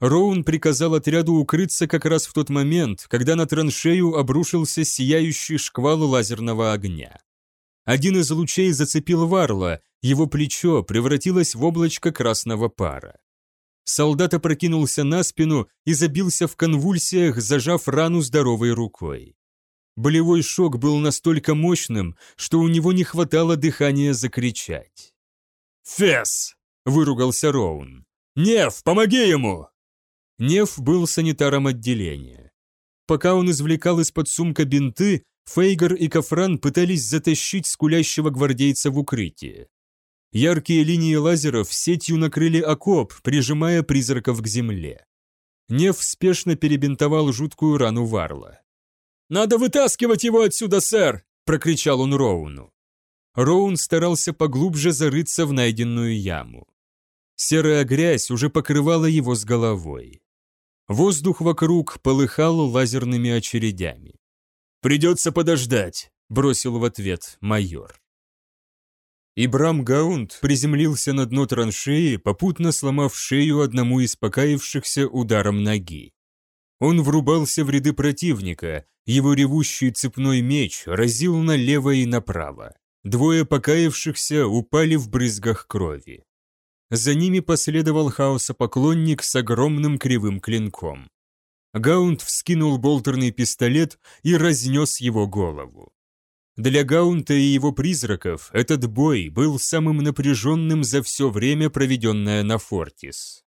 Роун приказал отряду укрыться как раз в тот момент, когда на траншею обрушился сияющий шквал лазерного огня. Один из лучей зацепил Варла, его плечо превратилось в облачко красного пара. Солдат опрокинулся на спину и забился в конвульсиях, зажав рану здоровой рукой. Болевой шок был настолько мощным, что у него не хватало дыхания закричать. «Фес!» – выругался Роун. «Нев, помоги ему!» Нев был санитаром отделения. Пока он извлекал из-под сумка бинты, Фейгар и Кафран пытались затащить скулящего гвардейца в укрытие. Яркие линии лазеров сетью накрыли окоп, прижимая призраков к земле. Нев спешно перебинтовал жуткую рану Варла. «Надо вытаскивать его отсюда, сэр!» – прокричал он Роуну. Роун старался поглубже зарыться в найденную яму. Серая грязь уже покрывала его с головой. Воздух вокруг полыхал лазерными очередями. «Придется подождать», – бросил в ответ майор. Ибрам Гаунд приземлился на дно траншеи, попутно сломав шею одному из покаявшихся ударом ноги. Он врубался в ряды противника, его ревущий цепной меч разил налево и направо. Двое покаявшихся упали в брызгах крови. За ними последовал хаоса-поклонник с огромным кривым клинком. Гаунд вскинул болтерный пистолет и разнес его голову. Для Гаунта и его призраков этот бой был самым напряженным за все время, проведенное на Фортис.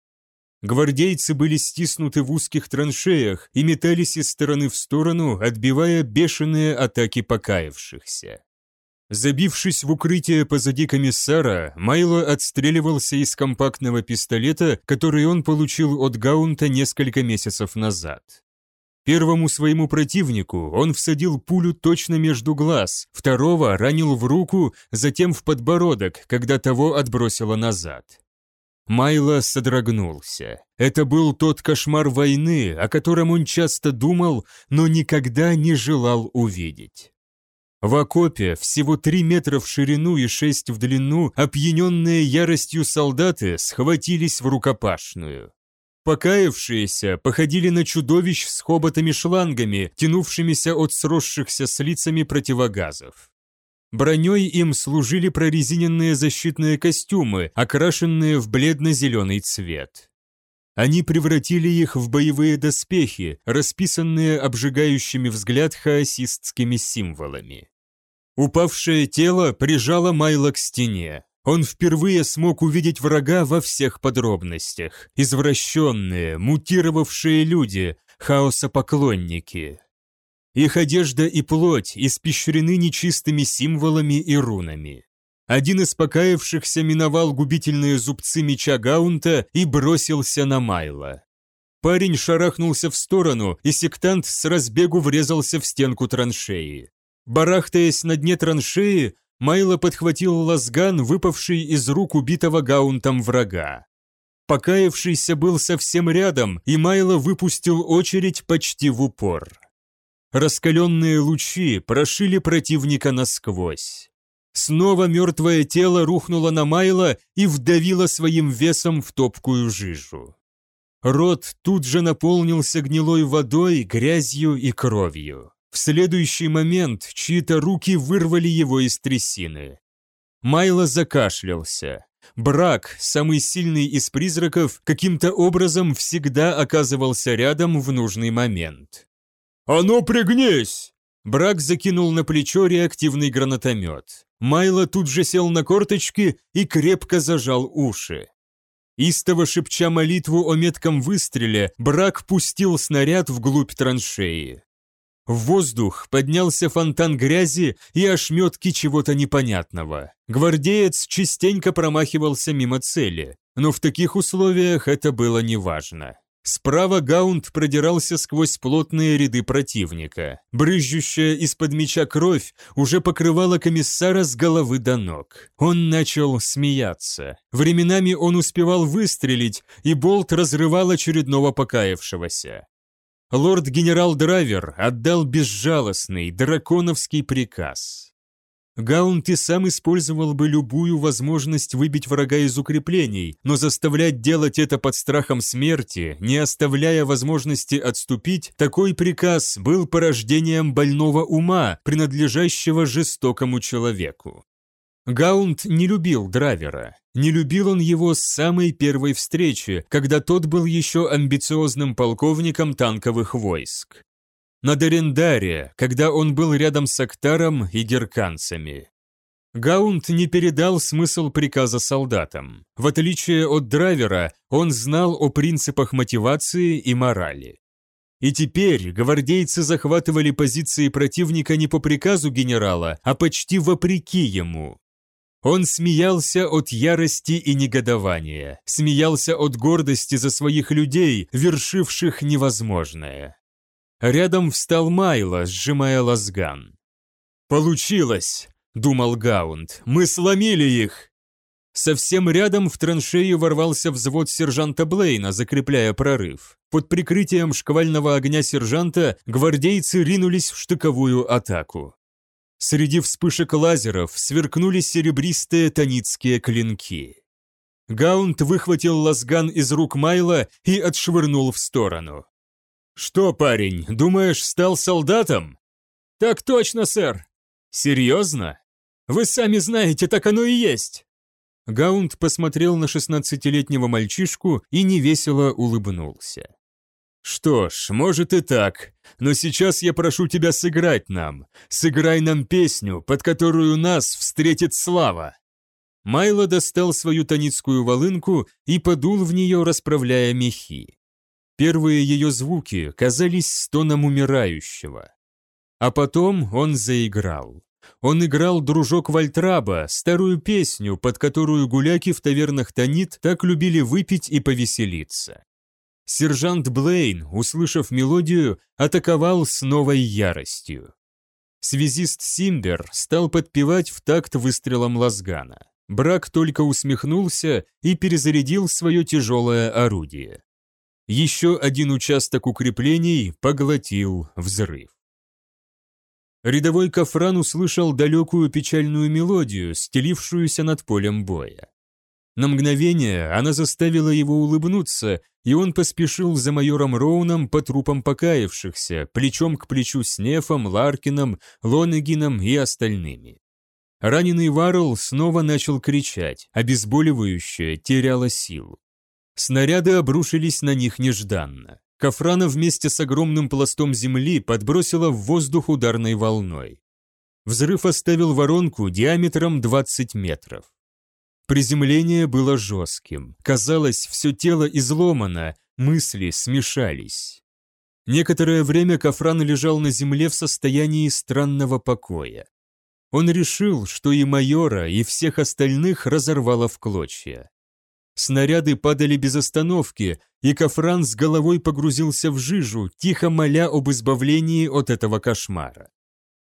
Гвардейцы были стиснуты в узких траншеях и метались из стороны в сторону, отбивая бешеные атаки покаявшихся. Забившись в укрытие позади комиссара, Майло отстреливался из компактного пистолета, который он получил от Гаунта несколько месяцев назад. Первому своему противнику он всадил пулю точно между глаз, второго ранил в руку, затем в подбородок, когда того отбросило назад. Майло содрогнулся. Это был тот кошмар войны, о котором он часто думал, но никогда не желал увидеть. В окопе всего три метра в ширину и шесть в длину, опьяненные яростью солдаты схватились в рукопашную. Покаявшиеся походили на чудовищ с хоботами-шлангами, тянувшимися от сросшихся с лицами противогазов. Броней им служили прорезиненные защитные костюмы, окрашенные в бледно-зеленый цвет. Они превратили их в боевые доспехи, расписанные обжигающими взгляд хаосистскими символами. Упавшее тело прижало Майла к стене. Он впервые смог увидеть врага во всех подробностях. Извращенные, мутировавшие люди, хаосопоклонники. Их одежда и плоть испещрены нечистыми символами и рунами. Один из покаявшихся миновал губительные зубцы меча Гаунта и бросился на Майла. Парень шарахнулся в сторону, и сектант с разбегу врезался в стенку траншеи. Барахтаясь на дне траншеи, Майло подхватил лазган, выпавший из рук убитого Гаунтом врага. Покаявшийся был совсем рядом, и Майло выпустил очередь почти в упор. Раскаленные лучи прошили противника насквозь. Снова мертвое тело рухнуло на Майла и вдавило своим весом в топкую жижу. Рот тут же наполнился гнилой водой, грязью и кровью. В следующий момент чьи-то руки вырвали его из трясины. Майло закашлялся. Брак, самый сильный из призраков, каким-то образом всегда оказывался рядом в нужный момент. «А ну пригнись!» Брак закинул на плечо реактивный гранатомет. Майло тут же сел на корточки и крепко зажал уши. Истово шепча молитву о метком выстреле, Брак пустил снаряд вглубь траншеи. В воздух поднялся фонтан грязи и ошметки чего-то непонятного. Гвардеец частенько промахивался мимо цели, но в таких условиях это было неважно. Справа Гаунд продирался сквозь плотные ряды противника. Брызжущая из-под меча кровь уже покрывала комиссара с головы до ног. Он начал смеяться. Временами он успевал выстрелить, и болт разрывал очередного покаявшегося. Лорд-генерал Драйвер отдал безжалостный драконовский приказ. Гаунт и сам использовал бы любую возможность выбить врага из укреплений, но заставлять делать это под страхом смерти, не оставляя возможности отступить, такой приказ был порождением больного ума, принадлежащего жестокому человеку. Гаунт не любил Драйвера. Не любил он его с самой первой встречи, когда тот был еще амбициозным полковником танковых войск на Дерендаре, когда он был рядом с Актаром и герканцами. Гаунт не передал смысл приказа солдатам. В отличие от драйвера, он знал о принципах мотивации и морали. И теперь гвардейцы захватывали позиции противника не по приказу генерала, а почти вопреки ему. Он смеялся от ярости и негодования, смеялся от гордости за своих людей, вершивших невозможное. Рядом встал Майло, сжимая лазган. «Получилось!» – думал Гаунд. «Мы сломили их!» Совсем рядом в траншею ворвался взвод сержанта Блейна, закрепляя прорыв. Под прикрытием шквального огня сержанта гвардейцы ринулись в штыковую атаку. Среди вспышек лазеров сверкнули серебристые таницкие клинки. Гаунд выхватил лазган из рук Майла и отшвырнул в сторону. «Что, парень, думаешь, стал солдатом?» «Так точно, сэр!» «Серьезно?» «Вы сами знаете, так оно и есть!» Гаунд посмотрел на шестнадцатилетнего мальчишку и невесело улыбнулся. «Что ж, может и так, но сейчас я прошу тебя сыграть нам. Сыграй нам песню, под которую нас встретит слава». Майло достал свою таницкую волынку и подул в нее, расправляя мехи. Первые ее звуки казались стоном умирающего. А потом он заиграл. Он играл «Дружок Вальтраба», старую песню, под которую гуляки в тавернах Танит так любили выпить и повеселиться. Сержант Блейн, услышав мелодию, атаковал с новой яростью. Связист Симбер стал подпевать в такт выстрелом Лазгана. Брак только усмехнулся и перезарядил свое тяжелое орудие. Еще один участок укреплений поглотил взрыв. Рядовой Кафран услышал далекую печальную мелодию, стелившуюся над полем боя. На мгновение она заставила его улыбнуться, и он поспешил за майором Роуном по трупам покаявшихся, плечом к плечу с Нефом, Ларкином, Лонегином и остальными. Раненый Варл снова начал кричать, обезболивающее теряло силу. Снаряды обрушились на них нежданно. Кафрана вместе с огромным пластом земли подбросила в воздух ударной волной. Взрыв оставил воронку диаметром 20 метров. Приземление было жестким. Казалось, все тело изломано, мысли смешались. Некоторое время Кафран лежал на земле в состоянии странного покоя. Он решил, что и майора, и всех остальных разорвало в клочья. Снаряды падали без остановки, и Кафран с головой погрузился в жижу, тихо моля об избавлении от этого кошмара.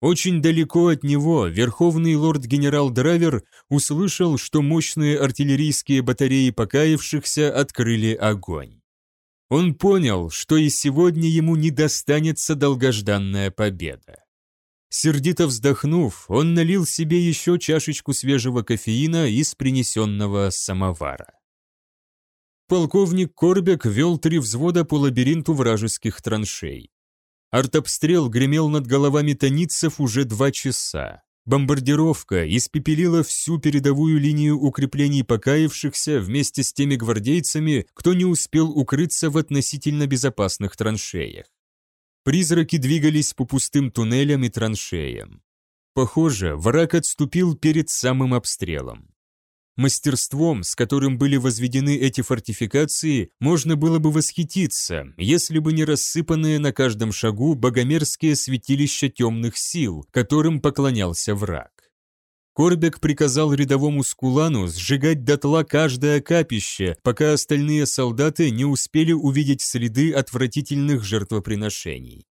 Очень далеко от него верховный лорд-генерал Драйвер услышал, что мощные артиллерийские батареи покаявшихся открыли огонь. Он понял, что и сегодня ему не достанется долгожданная победа. Сердито вздохнув, он налил себе еще чашечку свежего кофеина из принесенного самовара. Полковник Корбек вел три взвода по лабиринту вражеских траншей. Артобстрел гремел над головами таницев уже два часа. Бомбардировка испепелила всю передовую линию укреплений покаявшихся вместе с теми гвардейцами, кто не успел укрыться в относительно безопасных траншеях. Призраки двигались по пустым туннелям и траншеям. Похоже, враг отступил перед самым обстрелом. Мастерством, с которым были возведены эти фортификации, можно было бы восхититься, если бы не рассыпанные на каждом шагу богомерзкие святилища темных сил, которым поклонялся враг. Корбек приказал рядовому скулану сжигать дотла каждое капище, пока остальные солдаты не успели увидеть следы отвратительных жертвоприношений.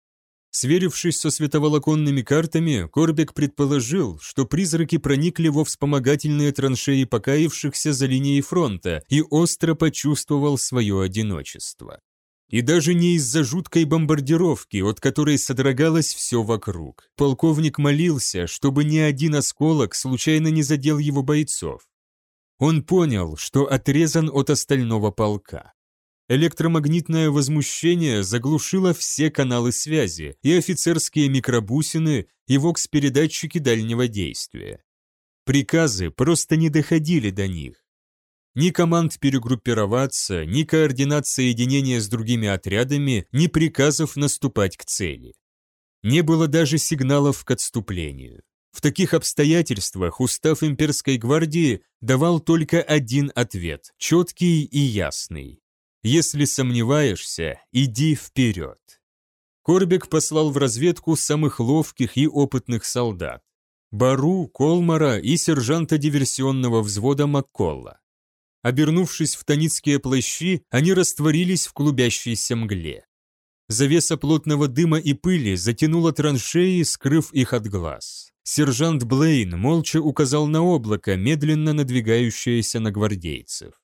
Сверившись со световолоконными картами, Корбек предположил, что призраки проникли во вспомогательные траншеи покаявшихся за линией фронта и остро почувствовал свое одиночество. И даже не из-за жуткой бомбардировки, от которой содрогалось все вокруг. Полковник молился, чтобы ни один осколок случайно не задел его бойцов. Он понял, что отрезан от остального полка. Электромагнитное возмущение заглушило все каналы связи, и офицерские микробусины, и вокс-передатчики дальнего действия. Приказы просто не доходили до них. Ни команд перегруппироваться, ни координат соединения с другими отрядами, ни приказов наступать к цели. Не было даже сигналов к отступлению. В таких обстоятельствах устав имперской гвардии давал только один ответ, четкий и ясный. Если сомневаешься, иди вперед. Корбек послал в разведку самых ловких и опытных солдат. Бару, Колмара и сержанта диверсионного взвода Макколла. Обернувшись в таницкие плащи, они растворились в клубящейся мгле. Завеса плотного дыма и пыли затянула траншеи, скрыв их от глаз. Сержант Блейн молча указал на облако, медленно надвигающееся на гвардейцев.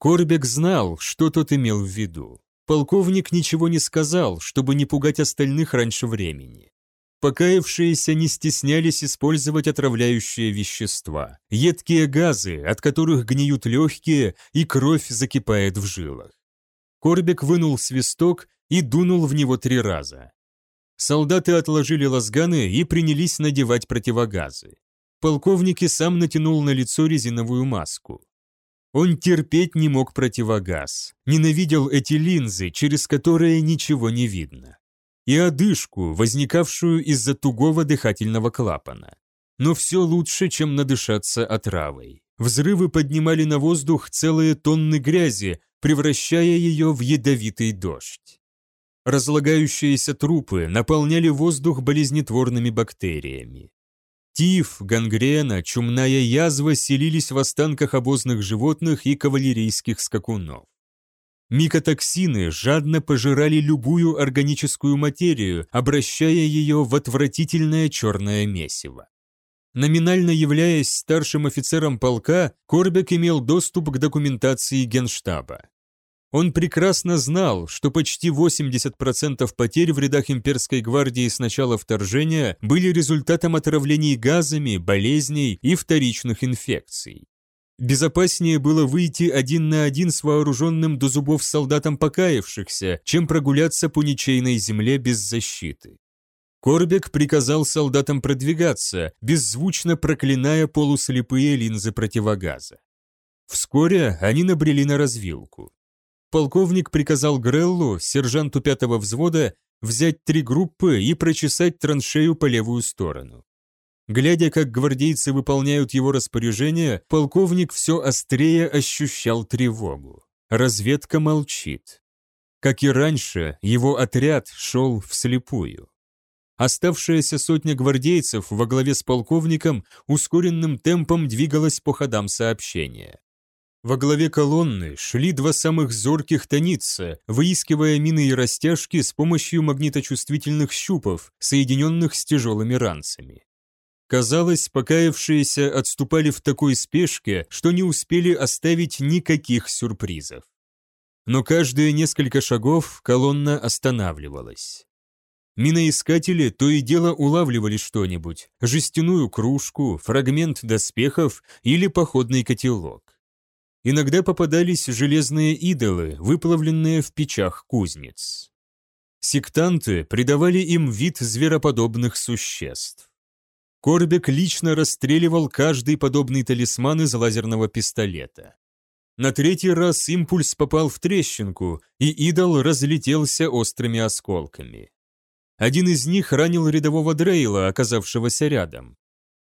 Корбек знал, что тот имел в виду. Полковник ничего не сказал, чтобы не пугать остальных раньше времени. Покаявшиеся не стеснялись использовать отравляющие вещества, едкие газы, от которых гниют легкие и кровь закипает в жилах. Корбек вынул свисток и дунул в него три раза. Солдаты отложили лазганы и принялись надевать противогазы. Полковник и сам натянул на лицо резиновую маску. Он терпеть не мог противогаз, ненавидел эти линзы, через которые ничего не видно, и одышку, возникавшую из-за тугого дыхательного клапана. Но все лучше, чем надышаться отравой. Взрывы поднимали на воздух целые тонны грязи, превращая ее в ядовитый дождь. Разлагающиеся трупы наполняли воздух болезнетворными бактериями. Тиф, гангрена, чумная язва селились в останках обозных животных и кавалерийских скакунов. Микотоксины жадно пожирали любую органическую материю, обращая ее в отвратительное черное месиво. Номинально являясь старшим офицером полка, Корбек имел доступ к документации генштаба. Он прекрасно знал, что почти 80% потерь в рядах имперской гвардии с начала вторжения были результатом отравлений газами, болезней и вторичных инфекций. Безопаснее было выйти один на один с вооруженным до зубов солдатом покаявшихся, чем прогуляться по ничейной земле без защиты. Корбек приказал солдатам продвигаться, беззвучно проклиная полуслепые линзы противогаза. Вскоре они набрели на развилку полковник приказал Греллу, сержанту пятого взвода, взять три группы и прочесать траншею по левую сторону. Глядя, как гвардейцы выполняют его распоряжение, полковник все острее ощущал тревогу. Разведка молчит. Как и раньше, его отряд шел вслепую. Оставшаяся сотня гвардейцев во главе с полковником ускоренным темпом двигалась по ходам сообщения. Во главе колонны шли два самых зорких таница, выискивая мины и растяжки с помощью магниточувствительных щупов, соединенных с тяжелыми ранцами. Казалось, покаявшиеся отступали в такой спешке, что не успели оставить никаких сюрпризов. Но каждые несколько шагов колонна останавливалась. Миноискатели то и дело улавливали что-нибудь – жестяную кружку, фрагмент доспехов или походный котелок. Иногда попадались железные идолы, выплавленные в печах кузнец. Сектанты придавали им вид звероподобных существ. Корбек лично расстреливал каждый подобный талисман из лазерного пистолета. На третий раз импульс попал в трещинку, и идол разлетелся острыми осколками. Один из них ранил рядового Дрейла, оказавшегося рядом.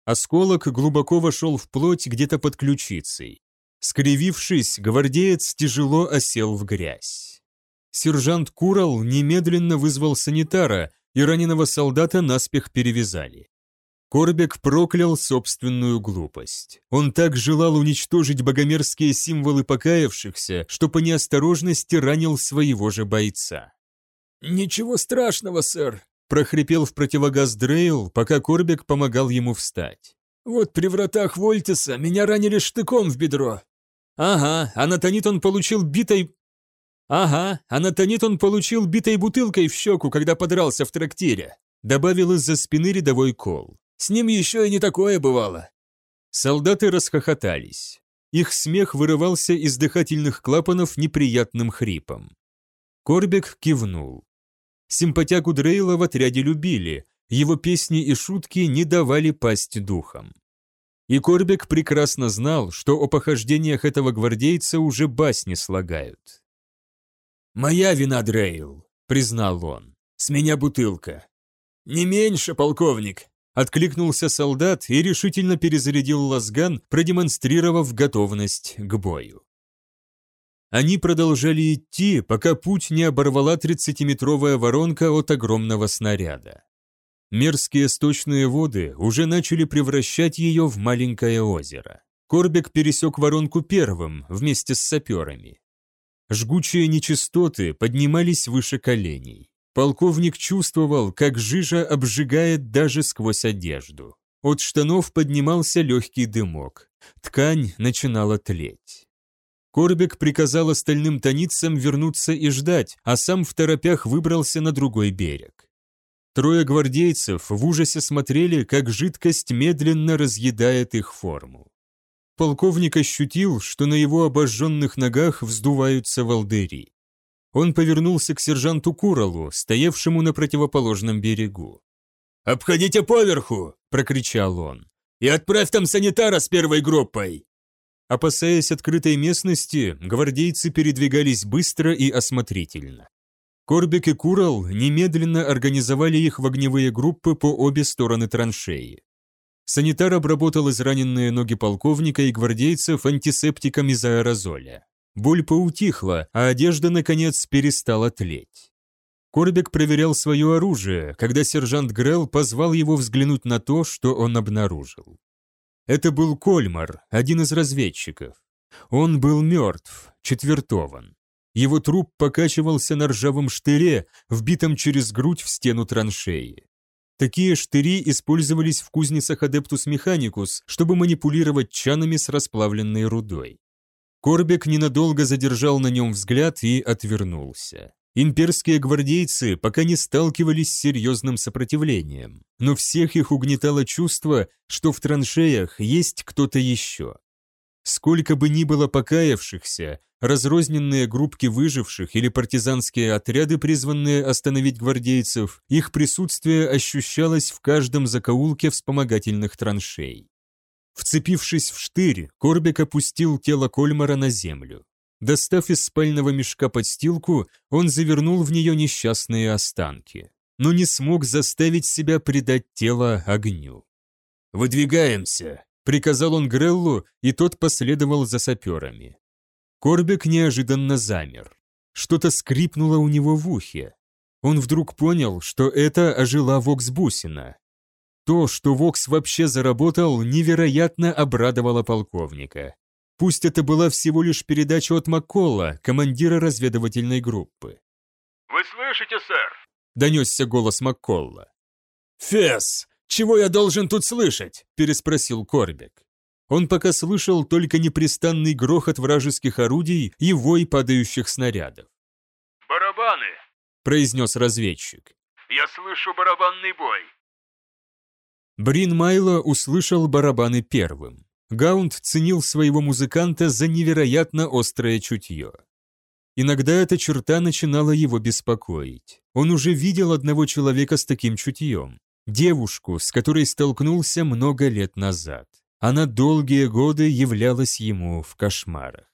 Осколок глубоко вошел в плоть где-то под ключицей. Скривившись, гвардеец тяжело осел в грязь. Сержант Курал немедленно вызвал санитара, и раненого солдата наспех перевязали. Корбек проклял собственную глупость. Он так желал уничтожить богомерзкие символы покаявшихся, что по неосторожности ранил своего же бойца. «Ничего страшного, сэр», – прохрипел в противогаз Дрейл, пока Корбек помогал ему встать. «Вот при вратах Вольтиса меня ранили штыком в бедро. Ага, анатонит он получил битой... Ага, анатонит он получил битой бутылкой в щеку, когда подрался в трактире. Добавил из-за спины рядовой кол. С ним еще и не такое бывало. Солдаты расхохотались. Их смех вырывался из дыхательных клапанов неприятным хрипом. Корбек кивнул. Симпатяку Дрейла в отряде любили, его песни и шутки не давали пасть духом. И Корбек прекрасно знал, что о похождениях этого гвардейца уже басни слагают. «Моя вина, Дрейл», — признал он. «С меня бутылка». «Не меньше, полковник», — откликнулся солдат и решительно перезарядил лазган, продемонстрировав готовность к бою. Они продолжали идти, пока путь не оборвала 30-метровая воронка от огромного снаряда. Мерзкие сточные воды уже начали превращать ее в маленькое озеро. Корбек пересек воронку первым, вместе с саперами. Жгучие нечистоты поднимались выше коленей. Полковник чувствовал, как жижа обжигает даже сквозь одежду. От штанов поднимался легкий дымок. Ткань начинала тлеть. Корбек приказал остальным таницам вернуться и ждать, а сам в торопях выбрался на другой берег. Трое гвардейцев в ужасе смотрели, как жидкость медленно разъедает их форму. Полковник ощутил, что на его обожженных ногах вздуваются волдыри. Он повернулся к сержанту Куралу, стоявшему на противоположном берегу. «Обходите поверху!» – прокричал он. «И отправь там санитара с первой группой!» Опасаясь открытой местности, гвардейцы передвигались быстро и осмотрительно. Корбик и Курал немедленно организовали их в огневые группы по обе стороны траншеи. Санитар обработал израненные ноги полковника и гвардейцев антисептиком из аэрозоля. Боль поутихла, а одежда, наконец, перестала тлеть. Корбик проверял свое оружие, когда сержант Грелл позвал его взглянуть на то, что он обнаружил. Это был Кольмар, один из разведчиков. Он был мертв, четвертован. Его труп покачивался на ржавом штыре, вбитом через грудь в стену траншеи. Такие штыри использовались в кузницах Адептус Механикус, чтобы манипулировать чанами с расплавленной рудой. Корбек ненадолго задержал на нем взгляд и отвернулся. Имперские гвардейцы пока не сталкивались с серьезным сопротивлением, но всех их угнетало чувство, что в траншеях есть кто-то еще. Сколько бы ни было покаявшихся, разрозненные группки выживших или партизанские отряды, призванные остановить гвардейцев, их присутствие ощущалось в каждом закоулке вспомогательных траншей. Вцепившись в штырь, Корбек опустил тело Кольмара на землю. Достав из спального мешка подстилку, он завернул в нее несчастные останки, но не смог заставить себя предать тело огню. «Выдвигаемся!» — приказал он Греллу, и тот последовал за саперами. Корбек неожиданно замер. Что-то скрипнуло у него в ухе. Он вдруг понял, что это ожила Вокс-бусина. То, что Вокс вообще заработал, невероятно обрадовало полковника. Пусть это была всего лишь передача от Макколла, командира разведывательной группы. «Вы слышите, сэр?» – донесся голос Макколла. «Фес, чего я должен тут слышать?» – переспросил Корбек. Он пока слышал только непрестанный грохот вражеских орудий и вой падающих снарядов. «Барабаны!» – произнес разведчик. «Я слышу барабанный бой!» Брин Майло услышал барабаны первым. Гаунд ценил своего музыканта за невероятно острое чутье. Иногда эта черта начинала его беспокоить. Он уже видел одного человека с таким чутьем. Девушку, с которой столкнулся много лет назад. Она долгие годы являлась ему в кошмарах.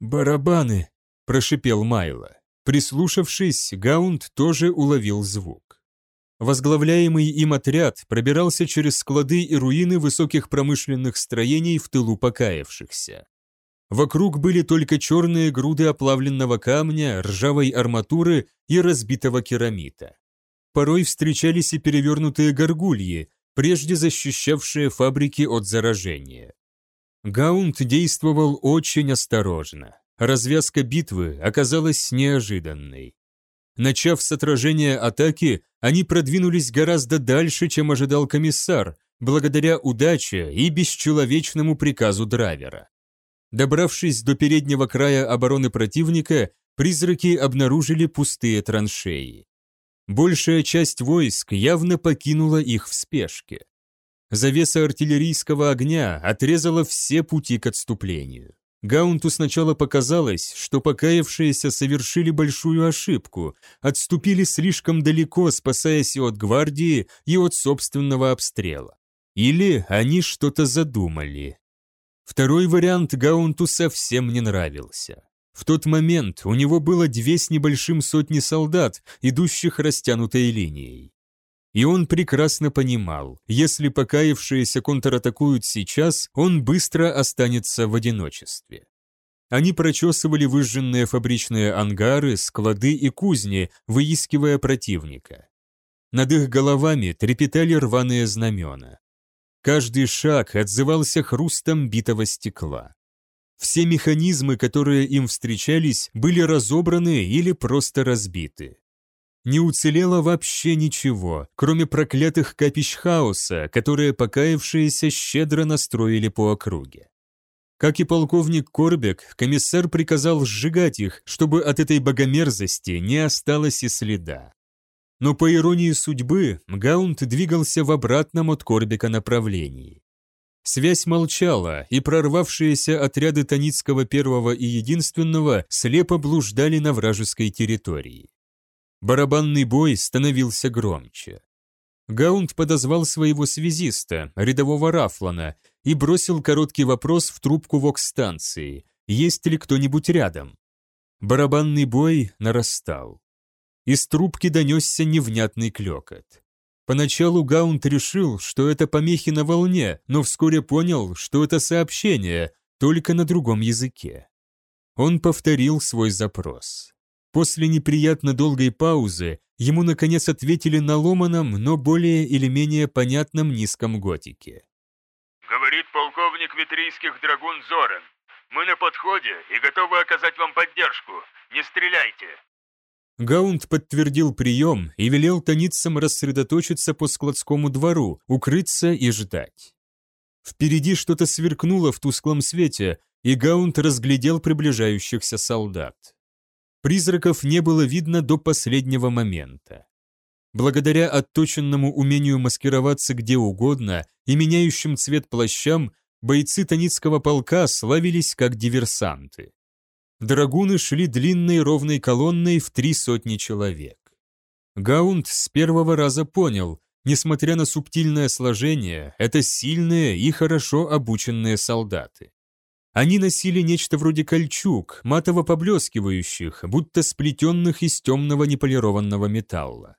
«Барабаны!» – прошипел Майло. Прислушавшись, Гаунд тоже уловил звук. Возглавляемый им отряд пробирался через склады и руины высоких промышленных строений в тылу покаявшихся. Вокруг были только черные груды оплавленного камня, ржавой арматуры и разбитого керамита. Порой встречались и перевернутые горгульи, прежде защищавшие фабрики от заражения. Гаунт действовал очень осторожно. Развязка битвы оказалась неожиданной. Начав с отражения атаки, они продвинулись гораздо дальше, чем ожидал комиссар, благодаря удаче и бесчеловечному приказу драйвера. Добравшись до переднего края обороны противника, призраки обнаружили пустые траншеи. Большая часть войск явно покинула их в спешке. Завеса артиллерийского огня отрезала все пути к отступлению. Гаунту сначала показалось, что покаявшиеся совершили большую ошибку, отступили слишком далеко, спасаясь и от гвардии, и от собственного обстрела. Или они что-то задумали. Второй вариант Гаунту совсем не нравился. В тот момент у него было две с небольшим сотни солдат, идущих растянутой линией. И он прекрасно понимал, если покаявшиеся контратакуют сейчас, он быстро останется в одиночестве. Они прочесывали выжженные фабричные ангары, склады и кузни, выискивая противника. Над их головами трепетали рваные знамена. Каждый шаг отзывался хрустом битого стекла. Все механизмы, которые им встречались, были разобраны или просто разбиты не уцелело вообще ничего, кроме проклятых капищ хаоса, которые покаявшиеся щедро настроили по округе. Как и полковник Корбек, комиссар приказал сжигать их, чтобы от этой богомерзости не осталось и следа. Но по иронии судьбы, Гаунт двигался в обратном от Корбека направлении. Связь молчала, и прорвавшиеся отряды Таницкого первого и единственного слепо блуждали на вражеской территории. Барабанный бой становился громче. Гаунд подозвал своего связиста, рядового Рафлана, и бросил короткий вопрос в трубку вокс-станции, есть ли кто-нибудь рядом. Барабанный бой нарастал. Из трубки донесся невнятный клекот. Поначалу Гаунд решил, что это помехи на волне, но вскоре понял, что это сообщение, только на другом языке. Он повторил свой запрос. После неприятно долгой паузы ему наконец ответили на ломаном, но более или менее понятном низком готике. Говорит полковник Витрийских драгун Зорен. Мы на подходе и готовы оказать вам поддержку. Не стреляйте. Гаунд подтвердил прием и велел таницам рассредоточиться по складскому двору, укрыться и ждать. Впереди что-то сверкнуло в тусклом свете, и Гаунд разглядел приближающихся солдат. Призраков не было видно до последнего момента. Благодаря отточенному умению маскироваться где угодно и меняющим цвет плащам, бойцы Таницкого полка славились как диверсанты. Драгуны шли длинной ровной колонной в три сотни человек. Гаунд с первого раза понял, несмотря на субтильное сложение, это сильные и хорошо обученные солдаты. Они носили нечто вроде кольчуг, матово поблескивающих, будто сплетенных из темного неполированного металла.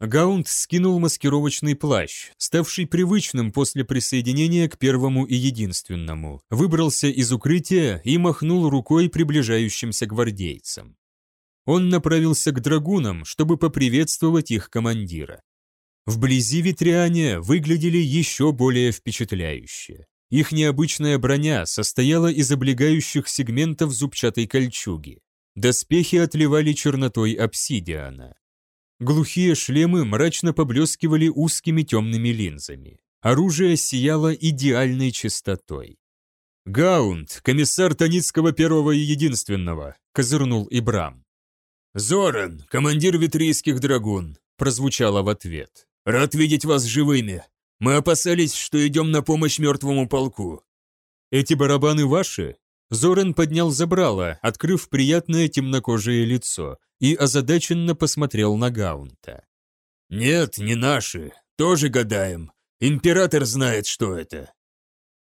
Гаунд скинул маскировочный плащ, ставший привычным после присоединения к первому и единственному, выбрался из укрытия и махнул рукой приближающимся гвардейцам. Он направился к драгунам, чтобы поприветствовать их командира. Вблизи ветряне выглядели еще более впечатляюще. Их необычная броня состояла из облегающих сегментов зубчатой кольчуги. Доспехи отливали чернотой обсидиана. Глухие шлемы мрачно поблескивали узкими темными линзами. Оружие сияло идеальной чистотой. «Гаунд, комиссар Таницкого первого и единственного», — козырнул Ибрам. «Зоран, командир витрийских драгун», — прозвучало в ответ. «Рад видеть вас живыми. Мы опасались, что идем на помощь мертвому полку». «Эти барабаны ваши?» Зоран поднял забрало, открыв приятное темнокожее лицо, и озадаченно посмотрел на Гаунта. «Нет, не наши. Тоже гадаем. Император знает, что это».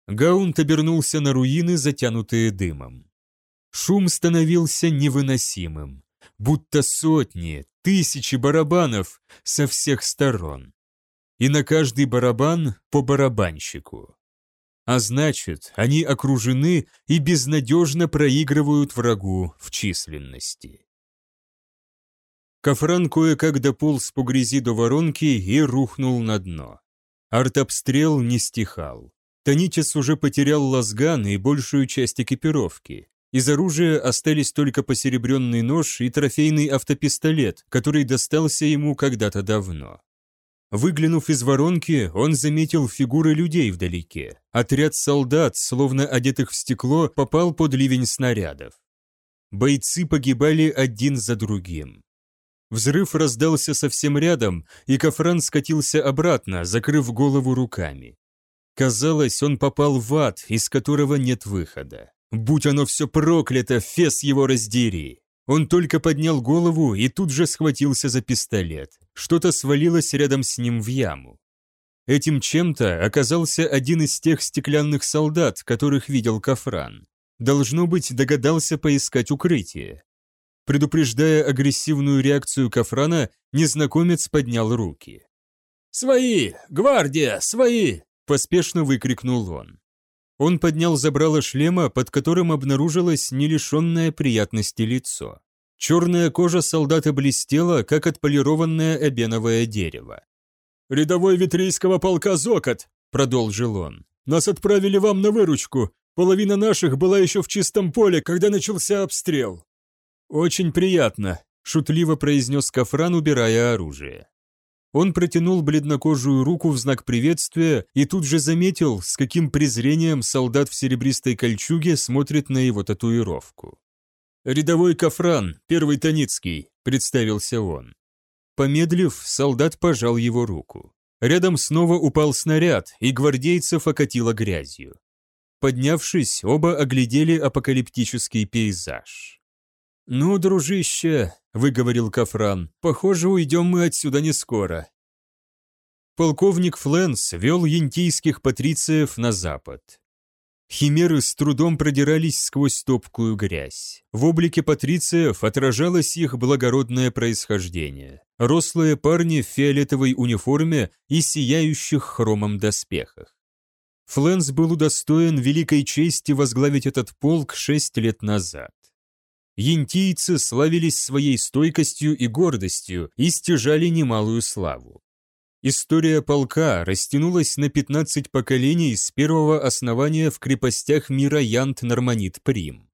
Гаунт обернулся на руины, затянутые дымом. Шум становился невыносимым, будто сотни, тысячи барабанов со всех сторон. И на каждый барабан по барабанщику. А значит, они окружены и безнадежно проигрывают врагу в численности. Кафран кое-как дополз по грязи до воронки и рухнул на дно. Артобстрел не стихал. Танитис уже потерял лазган и большую часть экипировки. Из оружия остались только посеребренный нож и трофейный автопистолет, который достался ему когда-то давно. Выглянув из воронки, он заметил фигуры людей вдалеке. Отряд солдат, словно одетых в стекло, попал под ливень снарядов. Бойцы погибали один за другим. Взрыв раздался совсем рядом, и Кафран скатился обратно, закрыв голову руками. Казалось, он попал в ад, из которого нет выхода. Будь оно все проклято, фес его раздери. Он только поднял голову и тут же схватился за пистолет. Что-то свалилось рядом с ним в яму. Этим чем-то оказался один из тех стеклянных солдат, которых видел Кафран. Должно быть, догадался поискать укрытие. Предупреждая агрессивную реакцию Кафрана, незнакомец поднял руки. «Свои! Гвардия! Свои!» – поспешно выкрикнул он. Он поднял забрало шлема, под которым обнаружилось не лишенное приятности лицо. Черная кожа солдата блестела, как отполированное эбеновое дерево. «Рядовой витрийского полка Зокот!» – продолжил он. «Нас отправили вам на выручку. Половина наших была еще в чистом поле, когда начался обстрел. «Очень приятно», – шутливо произнес Кафран, убирая оружие. Он протянул бледнокожую руку в знак приветствия и тут же заметил, с каким презрением солдат в серебристой кольчуге смотрит на его татуировку. «Рядовой Кафран, первый Таницкий», – представился он. Помедлив, солдат пожал его руку. Рядом снова упал снаряд, и гвардейцев окатило грязью. Поднявшись, оба оглядели апокалиптический пейзаж. «Ну, дружище», — выговорил Кафран, — «похоже, уйдем мы отсюда не скоро. Полковник Фленс вел янтийских патрициев на запад. Химеры с трудом продирались сквозь топкую грязь. В облике патрициев отражалось их благородное происхождение. Рослые парни в фиолетовой униформе и сияющих хромом доспехах. Фленс был удостоен великой чести возглавить этот полк шесть лет назад. Янтийцы славились своей стойкостью и гордостью и стяжали немалую славу. История полка растянулась на 15 поколений с первого основания в крепостях мира Янт-Норманит-Прим.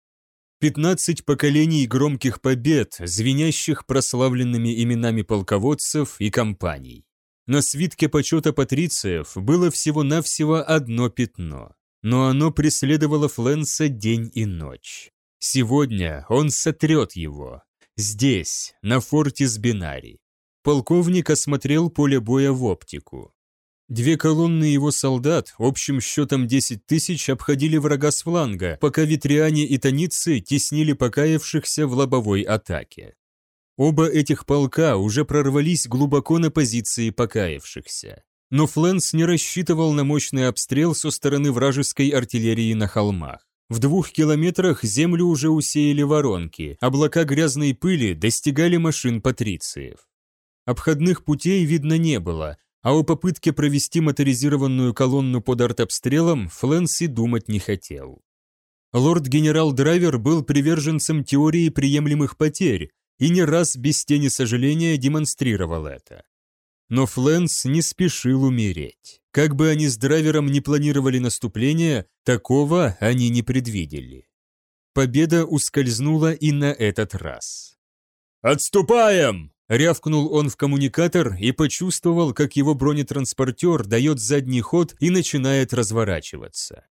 15 поколений громких побед, звенящих прославленными именами полководцев и компаний. На свитке почета патрициев было всего-навсего одно пятно, но оно преследовало Фленса день и ночь. Сегодня он сотрет его. Здесь, на форте Сбинари. Полковник осмотрел поле боя в оптику. Две колонны его солдат, общим счетом 10 тысяч, обходили врага с фланга, пока ветряне и таницы теснили покаявшихся в лобовой атаке. Оба этих полка уже прорвались глубоко на позиции покаявшихся. Но Фленс не рассчитывал на мощный обстрел со стороны вражеской артиллерии на холмах. В двух километрах землю уже усеяли воронки, облака грязной пыли достигали машин патрициев. Обходных путей видно не было, а о попытке провести моторизированную колонну под артобстрелом Фленси думать не хотел. Лорд-генерал Драйвер был приверженцем теории приемлемых потерь и не раз без тени сожаления демонстрировал это. Но Фленс не спешил умереть. Как бы они с Драйвером не планировали наступление, такого они не предвидели. Победа ускользнула и на этот раз. «Отступаем!» Рявкнул он в коммуникатор и почувствовал, как его бронетранспортер дает задний ход и начинает разворачиваться.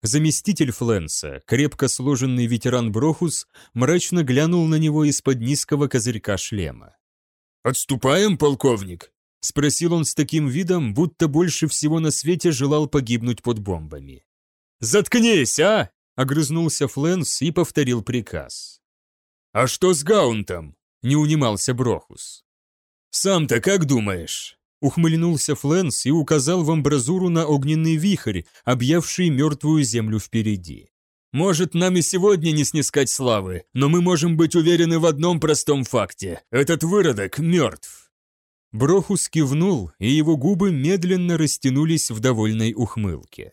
Заместитель Фленса, крепко сложенный ветеран Брохус, мрачно глянул на него из-под низкого козырька шлема. «Отступаем, полковник?» – спросил он с таким видом, будто больше всего на свете желал погибнуть под бомбами. «Заткнись, а!» – огрызнулся Фленс и повторил приказ. «А что с Гаунтом?» не унимался Брохус. «Сам-то как думаешь?» Ухмыльнулся Фленс и указал в амбразуру на огненный вихрь, объявший мертвую землю впереди. «Может, нам и сегодня не снискать славы, но мы можем быть уверены в одном простом факте. Этот выродок мертв». Брохус кивнул, и его губы медленно растянулись в довольной ухмылке.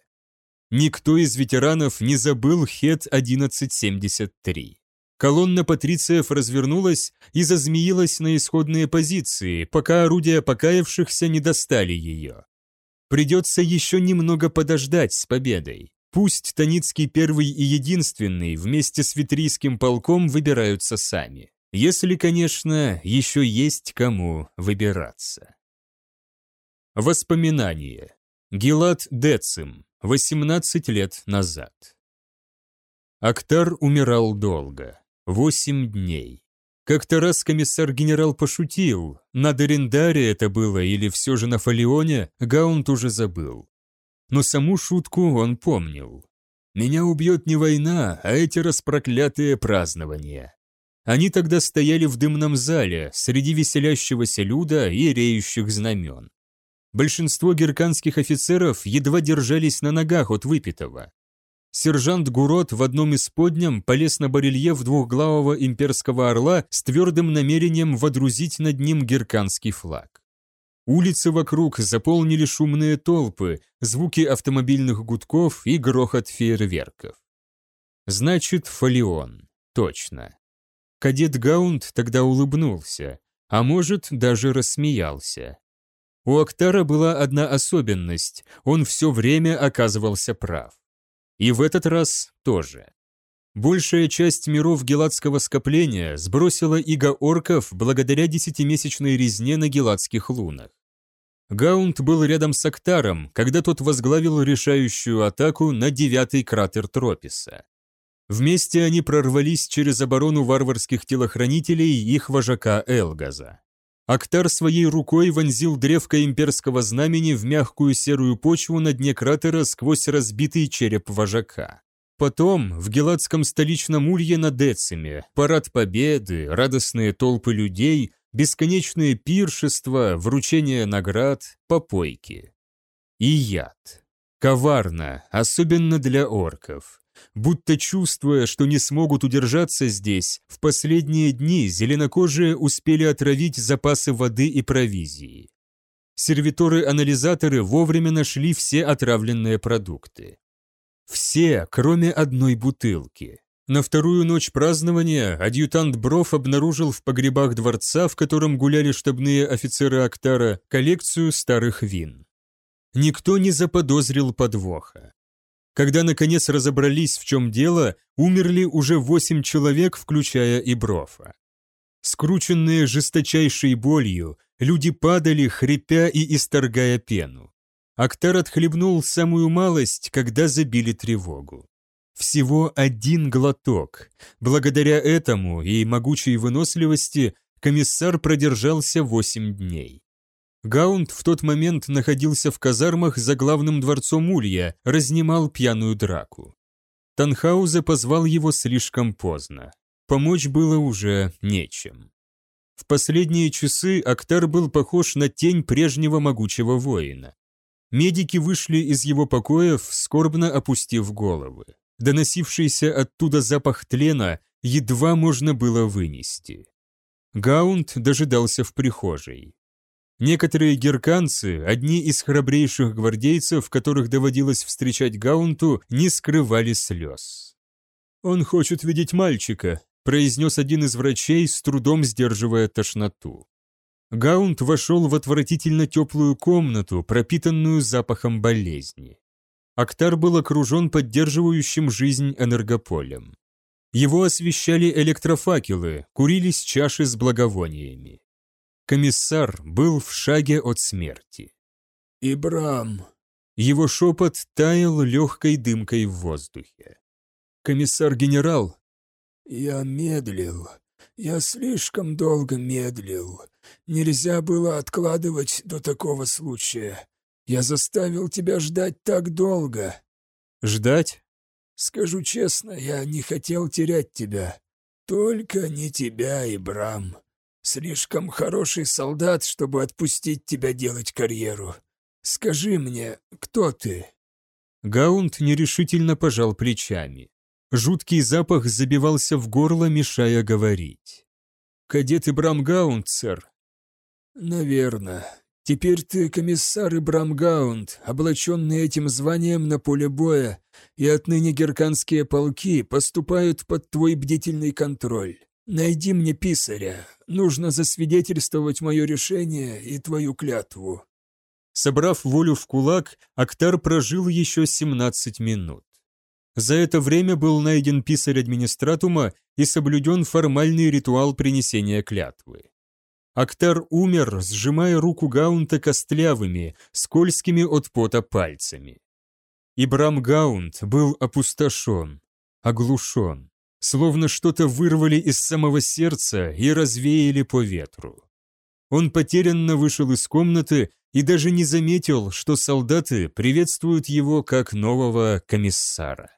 Никто из ветеранов не забыл Хет 1173. Колонна патрициев развернулась и зазмеилась на исходные позиции, пока орудия покаявшихся не достали ее. Придется еще немного подождать с победой. Пусть Таницкий первый и единственный вместе с Витрийским полком выбираются сами. Если, конечно, еще есть кому выбираться. Воспоминания. Гилат Децим, 18 лет назад. Актар умирал долго. Восемь дней. Как-то раз комиссар-генерал пошутил, на Дерендаре это было или все же на Фалионе, Гаунт уже забыл. Но саму шутку он помнил. «Меня убьет не война, а эти распроклятые празднования». Они тогда стояли в дымном зале, среди веселящегося люда и реющих знамен. Большинство герканских офицеров едва держались на ногах от выпитого. Сержант Гурот в одном из подням полез на барельеф двухглавого имперского орла с твердым намерением водрузить над ним герканский флаг. Улицы вокруг заполнили шумные толпы, звуки автомобильных гудков и грохот фейерверков. Значит, Фалион. Точно. Кадет Гаунд тогда улыбнулся, а может, даже рассмеялся. У Актара была одна особенность, он все время оказывался прав. И в этот раз тоже. Большая часть миров геладского скопления сбросила иго орков благодаря десятимесячной резне на геладских лунах. Гаунт был рядом с Актаром, когда тот возглавил решающую атаку на девятый кратер Трописа. Вместе они прорвались через оборону варварских телохранителей их вожака Элгаза. Актар своей рукой вонзил древко имперского знамени в мягкую серую почву на дне кратера сквозь разбитый череп вожака. Потом в геладском столичном улье на Дециме парад победы, радостные толпы людей, бесконечные пиршества, вручение наград, попойки. И яд. Коварно, особенно для орков. Будто чувствуя, что не смогут удержаться здесь, в последние дни зеленокожие успели отравить запасы воды и провизии. Сервиторы-анализаторы вовремя нашли все отравленные продукты. Все, кроме одной бутылки. На вторую ночь празднования адъютант Бров обнаружил в погребах дворца, в котором гуляли штабные офицеры Актара, коллекцию старых вин. Никто не заподозрил подвоха. Когда наконец разобрались, в чем дело, умерли уже восемь человек, включая и Брофа. Скрученные жесточайшей болью, люди падали, хрипя и исторгая пену. Актар отхлебнул самую малость, когда забили тревогу. Всего один глоток. Благодаря этому и могучей выносливости комиссар продержался восемь дней. Гаунд в тот момент находился в казармах за главным дворцом Улья, разнимал пьяную драку. Танхаузе позвал его слишком поздно. Помочь было уже нечем. В последние часы Актар был похож на тень прежнего могучего воина. Медики вышли из его покоев, скорбно опустив головы. Доносившийся оттуда запах тлена едва можно было вынести. Гаунд дожидался в прихожей. Некоторые герканцы, одни из храбрейших гвардейцев, которых доводилось встречать Гаунту, не скрывали слез. «Он хочет видеть мальчика», – произнес один из врачей, с трудом сдерживая тошноту. Гаунт вошел в отвратительно теплую комнату, пропитанную запахом болезни. Актар был окружен поддерживающим жизнь энергополем. Его освещали электрофакелы, курились чаши с благовониями. Комиссар был в шаге от смерти. «Ибрам!» Его шепот таял легкой дымкой в воздухе. «Комиссар-генерал!» «Я медлил. Я слишком долго медлил. Нельзя было откладывать до такого случая. Я заставил тебя ждать так долго». «Ждать?» «Скажу честно, я не хотел терять тебя. Только не тебя, Ибрам. Слишком хороший солдат, чтобы отпустить тебя делать карьеру. Скажи мне, кто ты?» Гаунд нерешительно пожал плечами. Жуткий запах забивался в горло, мешая говорить. «Кадет Ибрам Гаунд, сэр». «Наверно. Теперь ты комиссар Ибрам Гаунд, облаченный этим званием на поле боя, и отныне герканские полки поступают под твой бдительный контроль. Найди мне писаря. Нужно засвидетельствовать мое решение и твою клятву». Собрав волю в кулак, Актар прожил еще 17 минут. За это время был найден писарь администратума и соблюден формальный ритуал принесения клятвы. Актар умер, сжимая руку Гаунта костлявыми, скользкими от пота пальцами. Ибрам Гаунт был опустошен, оглушен словно что-то вырвали из самого сердца и развеяли по ветру. Он потерянно вышел из комнаты и даже не заметил, что солдаты приветствуют его как нового комиссара.